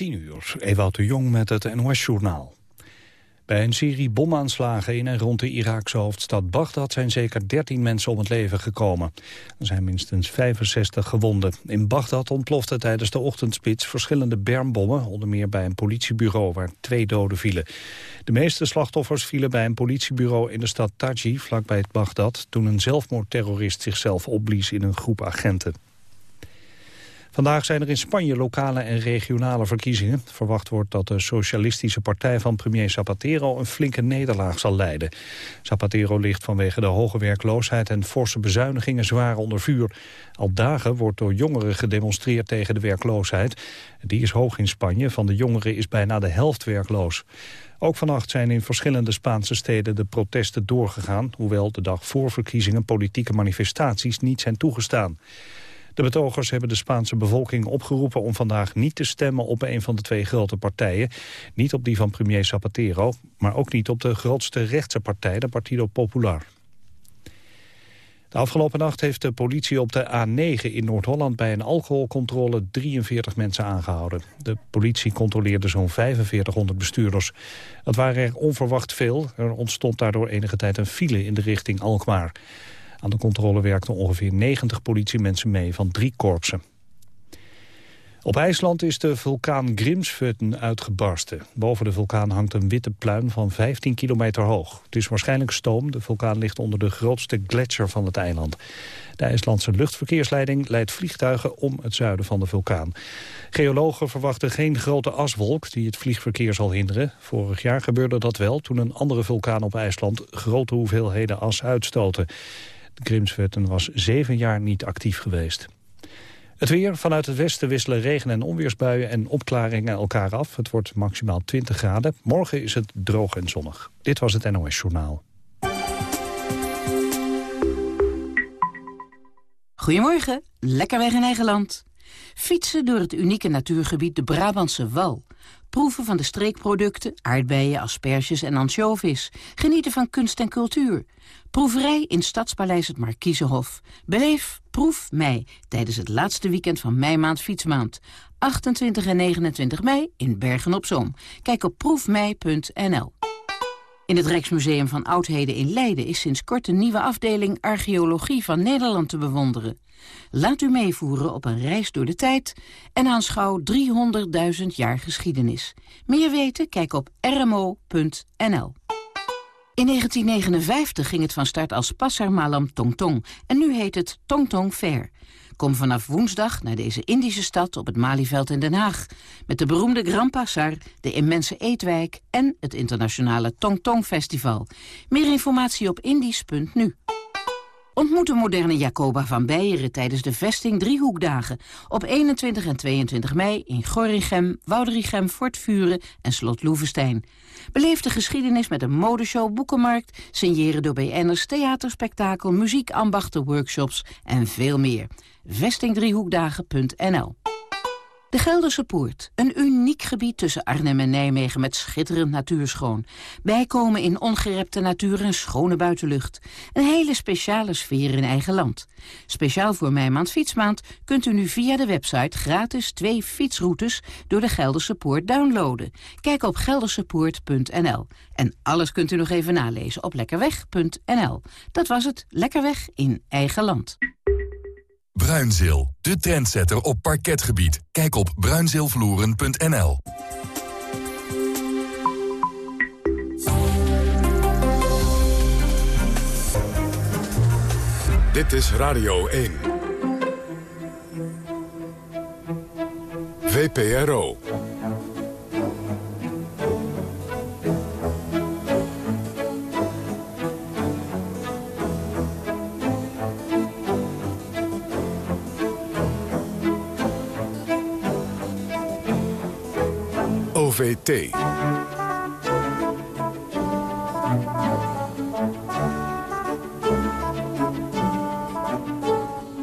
10 uur, Ewout de Jong met het NOS-journaal. Bij een serie bomaanslagen in en rond de Iraakse hoofdstad Bagdad zijn zeker 13 mensen om het leven gekomen. Er zijn minstens 65 gewonden. In Bagdad ontplofte tijdens de ochtendspits verschillende bermbommen, onder meer bij een politiebureau waar twee doden vielen. De meeste slachtoffers vielen bij een politiebureau in de stad Taji, vlakbij Bagdad, toen een zelfmoordterrorist zichzelf opblies in een groep agenten. Vandaag zijn er in Spanje lokale en regionale verkiezingen. Verwacht wordt dat de socialistische partij van premier Zapatero een flinke nederlaag zal leiden. Zapatero ligt vanwege de hoge werkloosheid en forse bezuinigingen zwaar onder vuur. Al dagen wordt door jongeren gedemonstreerd tegen de werkloosheid. Die is hoog in Spanje, van de jongeren is bijna de helft werkloos. Ook vannacht zijn in verschillende Spaanse steden de protesten doorgegaan... hoewel de dag voor verkiezingen politieke manifestaties niet zijn toegestaan. De betogers hebben de Spaanse bevolking opgeroepen om vandaag niet te stemmen op een van de twee grote partijen. Niet op die van premier Zapatero, maar ook niet op de grootste rechtse partij, de Partido Popular. De afgelopen nacht heeft de politie op de A9 in Noord-Holland bij een alcoholcontrole 43 mensen aangehouden. De politie controleerde zo'n 4500 bestuurders. Dat waren er onverwacht veel. Er ontstond daardoor enige tijd een file in de richting Alkmaar. Aan de controle werkten ongeveer 90 politiemensen mee van drie korpsen. Op IJsland is de vulkaan Grimsvötn uitgebarsten. Boven de vulkaan hangt een witte pluim van 15 kilometer hoog. Het is waarschijnlijk stoom. De vulkaan ligt onder de grootste gletsjer van het eiland. De IJslandse luchtverkeersleiding leidt vliegtuigen om het zuiden van de vulkaan. Geologen verwachten geen grote aswolk die het vliegverkeer zal hinderen. Vorig jaar gebeurde dat wel toen een andere vulkaan op IJsland grote hoeveelheden as uitstoten. Grimsvötn was zeven jaar niet actief geweest. Het weer. Vanuit het westen wisselen regen- en onweersbuien en opklaringen elkaar af. Het wordt maximaal 20 graden. Morgen is het droog en zonnig. Dit was het NOS Journaal. Goedemorgen. Lekker weg in eigen land. Fietsen door het unieke natuurgebied de Brabantse Wal. Proeven van de streekproducten, aardbeien, asperges en anchovies. Genieten van kunst en cultuur. Proeverij in Stadspaleis het Markiezenhof. Beleef Proef Mei tijdens het laatste weekend van meimaand Fietsmaand. 28 en 29 mei in Bergen-op-Zoom. Kijk op proefmei.nl. In het Rijksmuseum van Oudheden in Leiden is sinds kort een nieuwe afdeling Archeologie van Nederland te bewonderen. Laat u meevoeren op een reis door de tijd en aanschouw 300.000 jaar geschiedenis. Meer weten? Kijk op rmo.nl. In 1959 ging het van start als Pasar Malam Tongtong en nu heet het Tongtong Fair. Kom vanaf woensdag naar deze Indische stad op het Malieveld in Den Haag. Met de beroemde Grand Pasar, de immense eetwijk en het internationale Tongtong Festival. Meer informatie op indisch.nu. Ontmoet de moderne Jacoba van Beieren tijdens de vesting Driehoekdagen... op 21 en 22 mei in Gorinchem, Woudrichem, Fortvuren en Slot Loevestein. Beleef de geschiedenis met een modeshow, boekenmarkt... signeren door BN'ers, theaterspektakel, muziek, ambachten, workshops en veel meer. vestingdriehoekdagen.nl de Gelderse Poort, een uniek gebied tussen Arnhem en Nijmegen met schitterend natuurschoon. Bijkomen in ongerepte natuur en schone buitenlucht. Een hele speciale sfeer in eigen land. Speciaal voor Mijmaand Fietsmaand kunt u nu via de website gratis twee fietsroutes door de Gelderse Poort downloaden. Kijk op geldersepoort.nl. En alles kunt u nog even nalezen op lekkerweg.nl. Dat was het, Lekkerweg in eigen land. Bruinzeel, de trendsetter op parketgebied. Kijk op bruinzeelvloeren.nl. Dit is Radio 1. VPRO.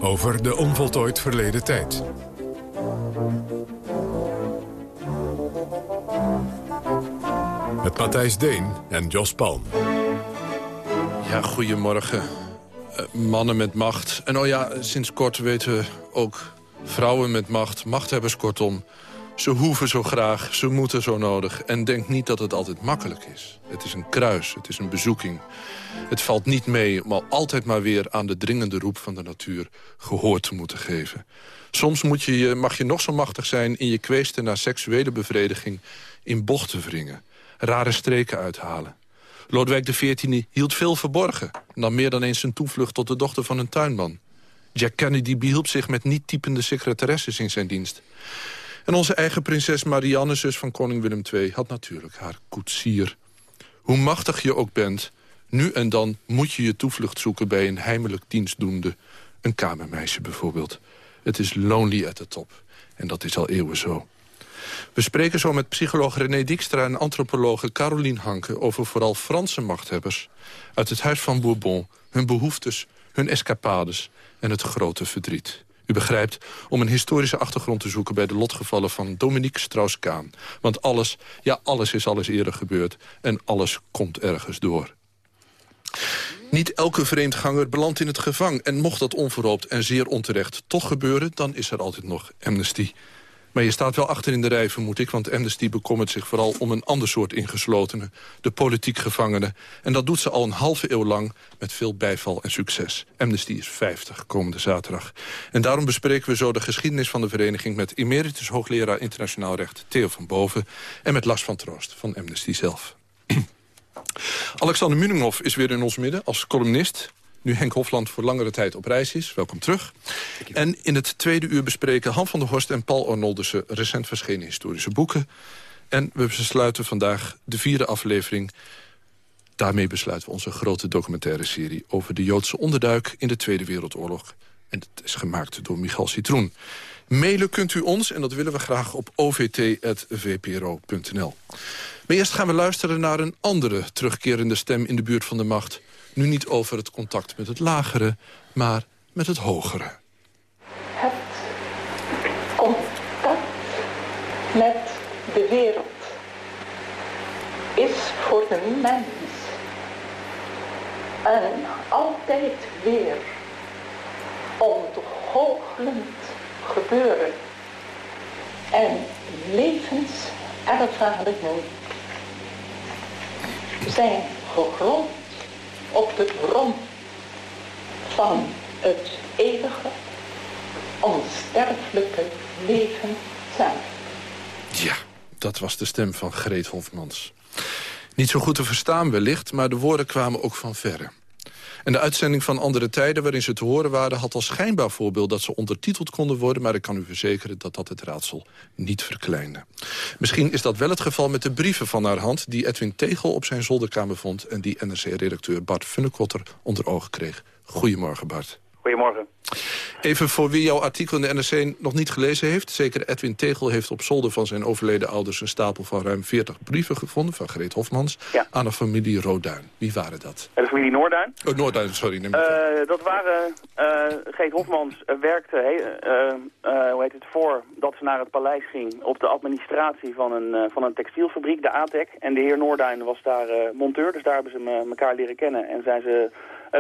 Over de onvoltooid verleden tijd. Met Matthijs Deen en Jos Palm. Ja, goedemorgen. Uh, mannen met macht. En oh ja, sinds kort weten we ook vrouwen met macht, machthebbers kortom Ze hoeven zo graag, ze moeten zo nodig. En denk niet dat het altijd makkelijk is. Het is een kruis, het is een bezoeking. Het valt niet mee om altijd maar weer aan de dringende roep van de natuur gehoor te moeten geven. Soms moet je, mag je nog zo machtig zijn in je kweesten naar seksuele bevrediging in bochten wringen. Rare streken uithalen. Lodewijk XIV hield veel verborgen. Nam meer dan eens zijn toevlucht tot de dochter van een tuinman. Jack Kennedy behielp zich met niet-typende secretaresses in zijn dienst. En onze eigen prinses Marianne, zus van koning Willem II... had natuurlijk haar koetsier. Hoe machtig je ook bent, nu en dan moet je je toevlucht zoeken... bij een heimelijk dienstdoende, een kamermeisje bijvoorbeeld. Het is lonely at the top. En dat is al eeuwen zo. We spreken zo met psycholoog René Dijkstra en antropologe Caroline Hanke... over vooral Franse machthebbers uit het Huis van Bourbon... hun behoeftes, hun escapades en het grote verdriet. U begrijpt, om een historische achtergrond te zoeken... bij de lotgevallen van Dominique Strauss-Kaan. Want alles, ja, alles is al eens eerder gebeurd... en alles komt ergens door. Niet elke vreemdganger belandt in het gevang. En mocht dat onverhoopt en zeer onterecht toch gebeuren... dan is er altijd nog amnesty. Maar je staat wel achter in de rij, vermoed ik... want Amnesty bekommert zich vooral om een ander soort ingeslotenen... de politiek gevangenen. En dat doet ze al een halve eeuw lang met veel bijval en succes. Amnesty is 50 komende zaterdag. En daarom bespreken we zo de geschiedenis van de vereniging... met emeritus hoogleraar internationaal recht Theo van Boven... en met Lars van Troost van Amnesty zelf. Alexander Muninghoff is weer in ons midden als columnist nu Henk Hofland voor langere tijd op reis is. Welkom terug. En in het tweede uur bespreken Han van der Horst en Paul Arnoldussen... recent verschenen historische boeken. En we besluiten vandaag de vierde aflevering... Daarmee besluiten we onze grote documentaire serie... over de Joodse onderduik in de Tweede Wereldoorlog. En het is gemaakt door Michal Citroen. Mailen kunt u ons, en dat willen we graag op ovt.vpro.nl. Maar eerst gaan we luisteren naar een andere terugkerende stem in de buurt van de macht. Nu niet over het contact met het lagere, maar met het hogere. Het contact met de wereld is voor de mens een altijd weer ontgoochelend gebeuren en levenservaringen zijn gegrond op de bron van het eeuwige, onsterfelijke leven zelf. Ja, dat was de stem van Greet Hofmans. Niet zo goed te verstaan wellicht, maar de woorden kwamen ook van verre. En de uitzending van Andere Tijden waarin ze te horen waren... had als schijnbaar voorbeeld dat ze ondertiteld konden worden... maar ik kan u verzekeren dat dat het raadsel niet verkleinde. Misschien is dat wel het geval met de brieven van haar hand... die Edwin Tegel op zijn zolderkamer vond... en die NRC-redacteur Bart Funnekotter onder ogen kreeg. Goedemorgen, Bart. Goedemorgen. Even voor wie jouw artikel in de NRC nog niet gelezen heeft. Zeker Edwin Tegel heeft op zolder van zijn overleden ouders... een stapel van ruim 40 brieven gevonden van Greet Hofmans... aan de familie Roduin. Wie waren dat? De familie Noorduin. Oh, Noorduin, sorry. Neem uh, dat waren... Uh, Greet Hofmans werkte uh, hoe heet het, voor dat ze naar het paleis ging... op de administratie van een, van een textielfabriek, de ATEC. En de heer Noorduin was daar monteur, dus daar hebben ze elkaar leren kennen... en zijn ze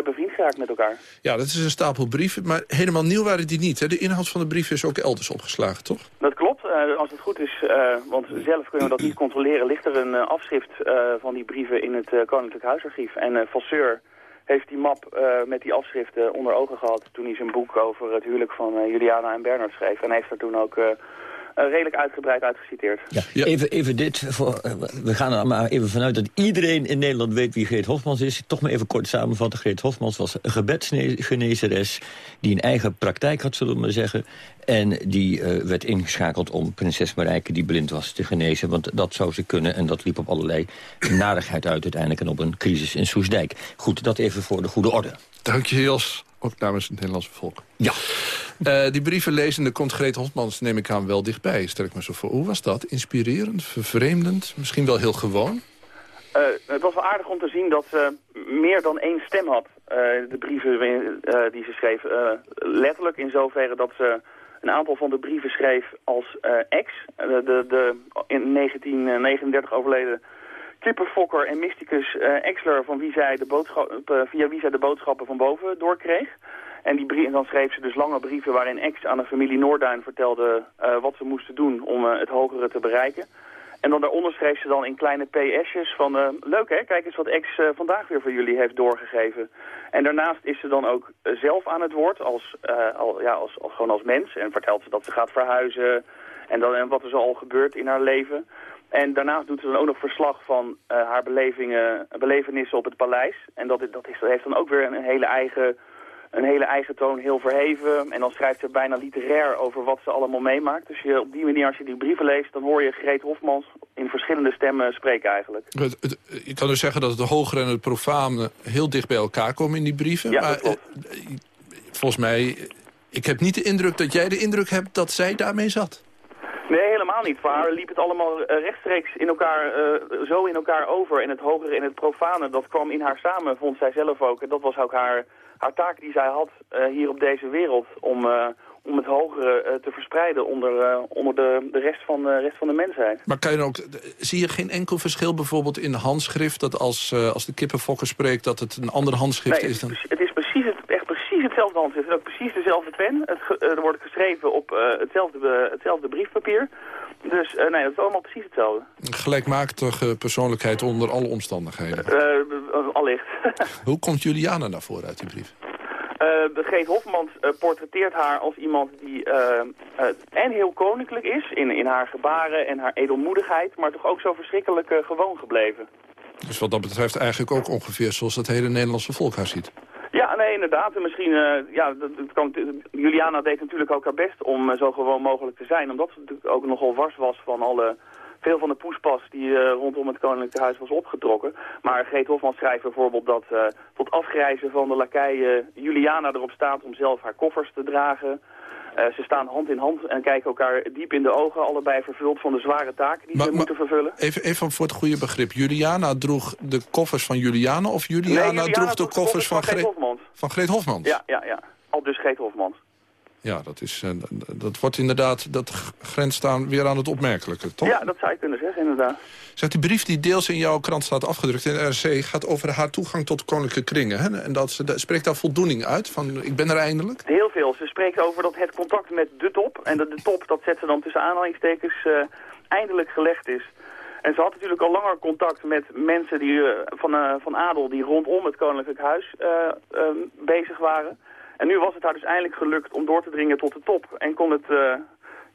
bevriend geraakt met elkaar. Ja, dat is een stapel brieven, maar helemaal nieuw waren die niet. Hè? De inhoud van de brief is ook elders opgeslagen, toch? Dat klopt. Uh, als het goed is, uh, want zelf kunnen we dat niet controleren... ligt er een afschrift van die brieven in het Koninklijk Huisarchief. En Vasseur heeft die map met die afschriften onder ogen gehad... toen hij zijn boek over het huwelijk van Juliana en Bernard schreef. En heeft er toen ook eh, redelijk uitgebreid uitgeciteerd. Ja, Even, even dit, voor, eh, we gaan er maar even vanuit dat iedereen in Nederland weet wie Greet Hofmans is. Toch maar even kort samenvatten. Greet Hofmans was een gebedsgenezeres die een eigen praktijk had, zullen we maar zeggen. En die uh, werd ingeschakeld om prinses Marijke, die blind was, te genezen. Want dat zou ze kunnen en dat liep op allerlei narigheid uit uiteindelijk... en op een crisis in Soesdijk. Goed, dat even voor de goede orde. Dank je, Jos. Ook namens het Nederlandse volk. Ja. Uh, die brieven lezende komt Greet neem ik aan, wel dichtbij. Stel me zo voor. Hoe was dat? Inspirerend? Vervreemdend? Misschien wel heel gewoon? Uh, het was wel aardig om te zien dat ze meer dan één stem had. Uh, de brieven die ze schreef. letterlijk in zoverre dat ze een aantal van de brieven schreef als ex. De, de, in 1939 overleden kippenfokker en mysticus Exler... Van wie zij de via wie zij de boodschappen van boven doorkreeg. En, die dan schreef ze dus lange brieven waarin ex aan de familie Noorduin vertelde eh, wat ze moesten doen om eh, het hogere te bereiken. En dan daaronder schreef ze dan in kleine PS'jes van... eh, leuk hè, kijk eens wat ex vandaag weer voor jullie heeft doorgegeven. En daarnaast is ze dan ook zelf aan het woord, als, al, ja, als, als, gewoon als mens. En vertelt ze dat ze gaat verhuizen en, dan, en wat er zo al gebeurt in haar leven. En daarnaast doet ze dan ook nog verslag van haar belevingen, belevenissen op het paleis. En dat, dat, is, dat heeft dan ook weer een hele eigen een hele eigen toon, heel verheven. En dan schrijft ze bijna literair over wat ze allemaal meemaakt. Dus je, op die manier, als je die brieven leest, dan hoor je Greet Hofmans in verschillende stemmen spreken eigenlijk. Het- het- Je kan dus zeggen dat het hogere en het profane heel dicht bij elkaar komen in die brieven. Ja, maar dat eh, volgens mij, ik heb niet de indruk dat jij de indruk hebt dat zij daarmee zat. Nee, helemaal niet. Voor haar liep het allemaal eh, rechtstreeks in elkaar, eh, zo in elkaar over. En het hogere en het profane, dat kwam in haar samen, vond zij zelf ook. En dat was ook haar, haar taak die zij had eh, hier op deze wereld. Om, eh, om het hogere eh, te verspreiden onder, onder de, de rest, van, de rest van de mensheid. Maar kan je ook, zie je geen enkel verschil bijvoorbeeld in handschrift... dat als, als de kippenfokker spreekt dat het een ander handschrift Nee, is het, dan... is, het is precies, het, echt precies hetzelfde handschrift. Het is ook precies dezelfde pen. Het, er wordt geschreven op hetzelfde, hetzelfde briefpapier. Dus eh, nee, het is allemaal precies hetzelfde. Een gelijkmatige persoonlijkheid onder alle omstandigheden. Eh, b- allicht. Hoe komt Juliana naar voren uit die brief? Eh, de Geet Hofmans eh, portretteert haar als iemand die eh, eh, en heel koninklijk is in, in haar gebaren en haar edelmoedigheid, maar toch ook zo verschrikkelijk eh, gewoon gebleven. Dus wat dat betreft eigenlijk ook ongeveer zoals het hele Nederlandse volk haar ziet. Ja, nee, inderdaad. En misschien, eh, ja, dat, kan, Juliana deed natuurlijk ook haar best om eh, zo gewoon mogelijk te zijn, omdat ze natuurlijk ook nogal wars was van alle, veel van de poespas die eh, rondom het Koninklijke Huis was opgetrokken. Maar Geet Hofman schrijft bijvoorbeeld dat tot afgrijzen van de lakeien Juliana erop staat om zelf haar koffers te dragen. Eh, ze staan hand in hand en kijken elkaar diep in de ogen, allebei vervuld van de zware taken die Maar- ze maar- moeten vervullen. Even, even voor het goede begrip. Juliana droeg de koffers van Juliana... of Juliana, Nee, Juliana droeg de koffers van, Geet Greet, Hofmans. van Greet Hofmans? Ja, ja, ja. Al dus Geet Hofmans. Ja, dat, is, eh, dat wordt inderdaad... dat grenst aan, weer aan het opmerkelijke, toch? Ja, dat zou je kunnen zeggen, inderdaad. Zegt die brief die deels in jouw krant staat afgedrukt in de RC... gaat over haar toegang tot koninklijke kringen. Hè? En dat ze, dat spreekt daar voldoening uit, van ik ben er eindelijk? Heel veel. Ze spreken over dat het contact met de top, en de, de top, dat zet ze dan tussen aanhalingstekens, eh, eindelijk gelegd is. En ze had natuurlijk al langer contact met mensen die, eh, van, van adel die rondom het koninklijk huis bezig waren. En nu was het haar dus eindelijk gelukt om door te dringen tot de top. En kon het, eh,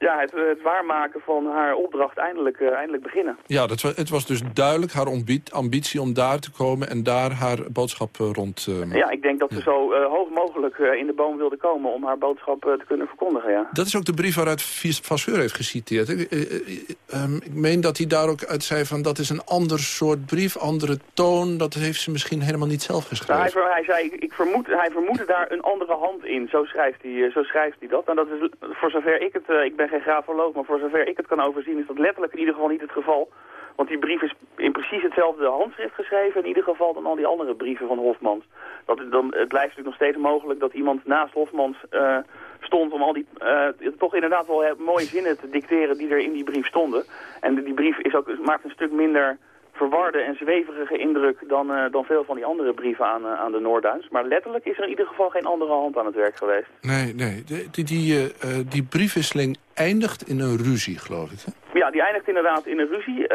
ja, het, het waarmaken van haar opdracht eindelijk, eh, eindelijk beginnen. Ja, dat, het was dus duidelijk haar ambi- ambitie om daar te komen... en daar haar boodschap eh, rond... eh, Ja, ik denk dat ze zo hoog mogelijk in de boom wilde komen om haar boodschap te kunnen verkondigen, ja. Dat is ook de brief waaruit Vasseur heeft geciteerd. Ik, eh, eh, ehm, ik meen dat hij daar ook uit zei van... dat is een ander soort brief, andere toon. Dat heeft ze misschien helemaal niet zelf Nou, geschreven. hij, hij zei, ik vermoed, hij vermoedde daar een andere hand in. Zo schrijft hij, zo schrijft hij dat. En dat is, voor zover ik het, ik ben geen grafoloog, maar voor zover ik het kan overzien, is dat letterlijk in ieder geval niet het geval. Want die brief is in precies hetzelfde handschrift geschreven, in ieder geval dan al die andere brieven van Hofmans. Dat, dan, het blijft natuurlijk nog steeds mogelijk dat iemand naast Hofmans eh, stond om al die, eh, toch inderdaad wel eh, mooie zinnen te dicteren die er in die brief stonden. En die brief is ook, maakt een stuk minder verwarde en zweverige indruk dan, eh, dan veel van die andere brieven aan, eh, aan de Noorduins. Maar letterlijk is er in ieder geval geen andere hand aan het werk geweest. Nee, nee. De- die, die, eh, die briefwisseling eindigt in een ruzie, geloof ik. Hè? Ja, die eindigt inderdaad in een ruzie.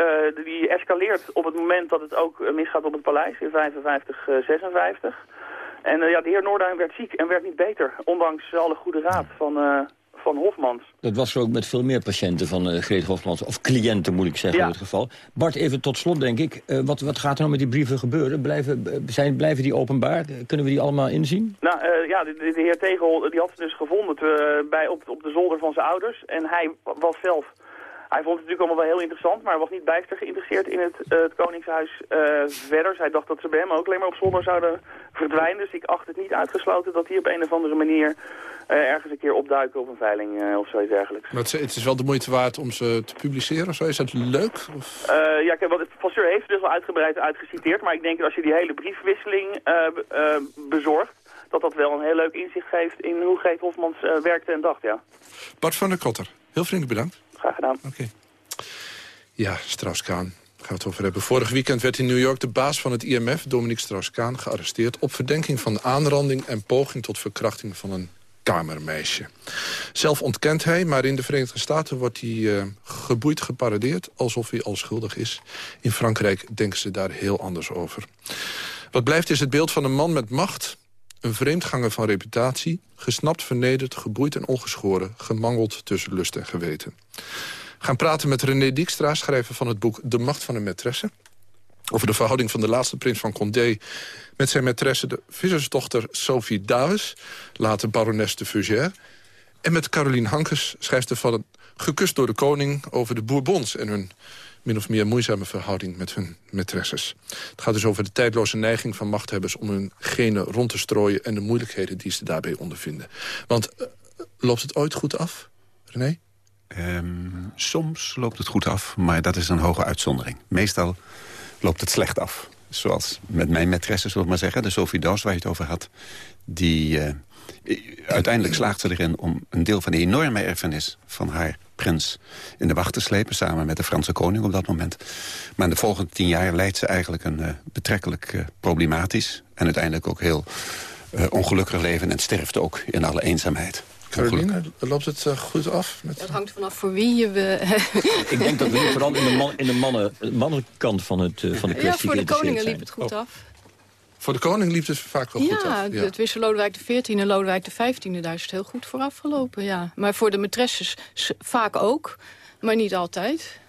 Die escaleert op het moment dat het ook misgaat op het paleis in 55, eh, 56. En ja, de heer Noorduin werd ziek en werd niet beter, ondanks alle goede raad van, van Hofmans. Dat was ook met veel meer patiënten van eh Greet Hofmans. Of cliënten, moet ik zeggen, Ja. in dit geval. Bart, even tot slot, denk ik. Eh, wat, wat gaat er nou met die brieven gebeuren? Blijven, eh, zijn, blijven die openbaar? Kunnen we die allemaal inzien? Nou ja, de, de, de heer Tegel die had ze dus gevonden te- bij, op, op de zolder van zijn ouders. En hij was zelf, hij vond het natuurlijk allemaal wel heel interessant, maar hij was niet bijster geïnteresseerd in het, eh, het Koningshuis eh, verder. Zij dacht dat ze bij hem ook alleen maar op zolder zouden verdwijnen. Dus ik acht het niet uitgesloten dat die op een of andere manier eh, ergens een keer opduiken op een veiling of zoiets dergelijks. Maar het, is- het is wel de moeite waard om ze te publiceren. Zo is dat leuk? Of? Ja, kijk, wat het Vasseur heeft er dus wel uitgebreid uitgeciteerd. Maar ik denk dat als je die hele briefwisseling be- bezorgt... dat dat wel een heel leuk inzicht geeft in hoe Geet Hofmans werkte en dacht, ja. Bart van der Kotter, heel vriendelijk bedankt. Graag gedaan. Oké. Ja, Strauss-Kaan. gaan we het over hebben. Vorig weekend werd in New York de baas van het IMF, Dominique Strauss-Kaan, gearresteerd... op verdenking van aanranding en poging tot verkrachting van een kamermeisje. Zelf ontkent hij, maar in de Verenigde Staten wordt hij uh, geboeid geparadeerd... alsof hij al schuldig is. In Frankrijk denken ze daar heel anders over. Wat blijft is het beeld van een man met macht... een vreemdganger van reputatie... gesnapt, vernederd, geboeid en ongeschoren... gemangeld tussen lust en geweten. We gaan praten met René Dijkstra, schrijver van het boek De Macht van een Maîtresse over de verhouding van de laatste prins van Condé... met zijn maîtresse, de vissersdochter Sophie Davis... later barones de Fougère. En met Caroline Hankes, schrijfster van Gekust door de Koning... over de Bourbons en hun min of meer moeizame verhouding met hun maîtresses. Het gaat dus over de tijdloze neiging van machthebbers... om hun genen rond te strooien en de moeilijkheden die ze daarbij ondervinden. Want uh, loopt het ooit goed af, René? Um, soms loopt het goed af, maar dat is een hoge uitzondering. Meestal loopt het slecht af. Zoals met mijn maîtresse, zullen we maar zeggen. De Sophie Daus, waar je het over had. Die, uh, uiteindelijk slaagt ze erin om een deel van de enorme erfenis van haar prins in de wacht te slepen... samen met de Franse koning op dat moment. Maar in de volgende tien jaar leidt ze eigenlijk een uh, betrekkelijk uh, problematisch... en uiteindelijk ook heel ongelukkig leven en sterft ook in alle eenzaamheid. Caroline, loopt het uh, goed af? Met... Dat hangt vanaf voor wie je... We... ik denk dat we vooral in de, man, in de mannen, mannenkant van, het, uh, van de kwestie Ja, voor de koningen liep het goed oh. af. Voor de koning liep het vaak wel ja, goed af. Ja, tussen Lodewijk XIV en Lodewijk XV, daar is het heel goed voor afgelopen. Ja. Maar voor de maîtresses vaak ook, maar niet altijd.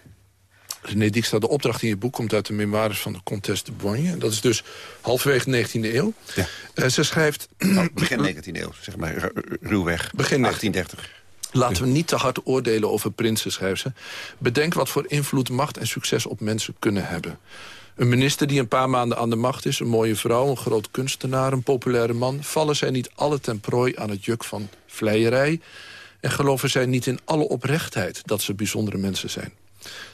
René Dijkstra, de opdracht in je boek komt uit de memoires van de Comtesse de Boigne. Dat is dus halverwege de 19e eeuw. Ja. Uh, ze schrijft... Nou, begin 19e eeuw, zeg maar, ruwweg. Begin 1830. Laten we niet te hard oordelen over prinsen, schrijft ze. Bedenk wat voor invloed, macht en succes op mensen kunnen hebben. Een minister die een paar maanden aan de macht is... een mooie vrouw, een groot kunstenaar, een populaire man... vallen zij niet alle ten prooi aan het juk van vleierij... en geloven zij niet in alle oprechtheid dat ze bijzondere mensen zijn.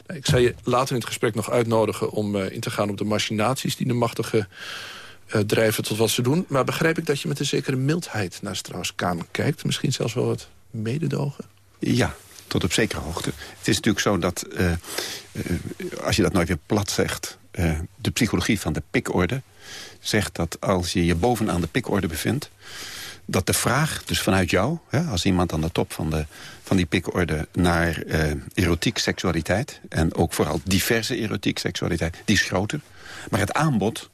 Nou, ik zal je later in het gesprek nog uitnodigen om uh, in te gaan op de machinaties die de machtige uh, drijven tot wat ze doen. Maar begrijp ik dat je met een zekere mildheid naar Strauss-Kaan kijkt? Misschien zelfs wel wat mededogen? Ja, tot op zekere hoogte. Het is natuurlijk zo dat, uh, als je dat nooit weer plat zegt... de psychologie van de pikorde zegt dat als je je bovenaan de pikorde bevindt dat de vraag, dus vanuit jou, hè, als iemand aan de top van, de, van die pikorde... naar erotiek, seksualiteit, en ook vooral diverse erotiek, seksualiteit, die is groter. Maar het aanbod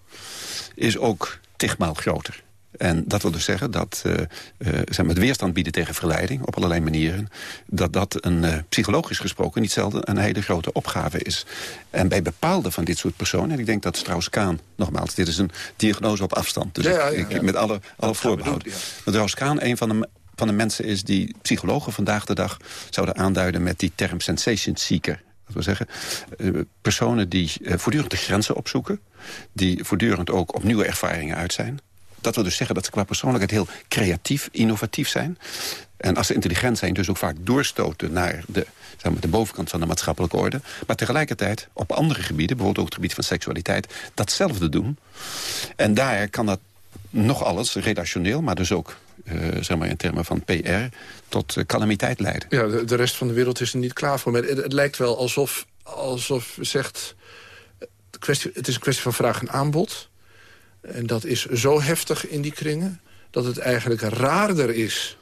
is ook tigmaal groter. En dat wil dus zeggen dat uh, uh, zeg maar, het weerstand bieden tegen verleiding... op allerlei manieren, dat dat een uh, psychologisch gesproken... niet zelden een hele grote opgave is. En bij bepaalde van dit soort personen... en ik denk dat Strauss-Kaan, nogmaals, dit is een diagnose op afstand... dus ja, ja, ik, ik, met alle, alle voorbehoud. Dat Strauss-Kaan een van de van de mensen is die psychologen vandaag de dag zouden aanduiden met die term sensation seeker. Dat wil zeggen, uh, personen die uh, voortdurend de grenzen opzoeken... die voortdurend ook op nieuwe ervaringen uit zijn dat wil dus zeggen dat ze qua persoonlijkheid heel creatief, innovatief zijn. En als ze intelligent zijn, dus ook vaak doorstoten naar de, zeg maar, de bovenkant van de maatschappelijke orde. Maar tegelijkertijd op andere gebieden, bijvoorbeeld ook het gebied van seksualiteit, datzelfde doen. En daar kan dat nog alles, relationeel, maar dus ook uh, zeg maar in termen van PR, tot uh, calamiteit leiden. Ja, de, de, rest van de wereld is er niet klaar voor. Het lijkt wel alsof, alsof zegt, kwestie, het is een kwestie van vraag en aanbod. En dat is zo heftig in die kringen... dat het eigenlijk raarder is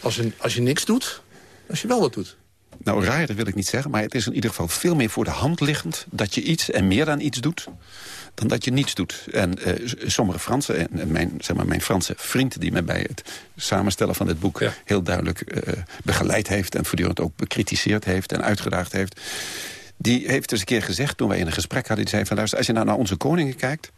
als, een, als je niks doet... als je wel wat doet. Nou, raarder wil ik niet zeggen, maar het is in ieder geval veel meer voor de hand liggend... dat je iets en meer dan iets doet dan dat je niets doet. En uh, sommige Fransen, en mijn, zeg maar, mijn Franse vriend... die me bij het samenstellen van dit boek ja. heel duidelijk uh, begeleid heeft... en voortdurend ook bekritiseerd heeft en uitgedaagd heeft... die heeft dus een keer gezegd, toen wij in een gesprek hadden... die zei van, luister, als je nou naar onze koningen kijkt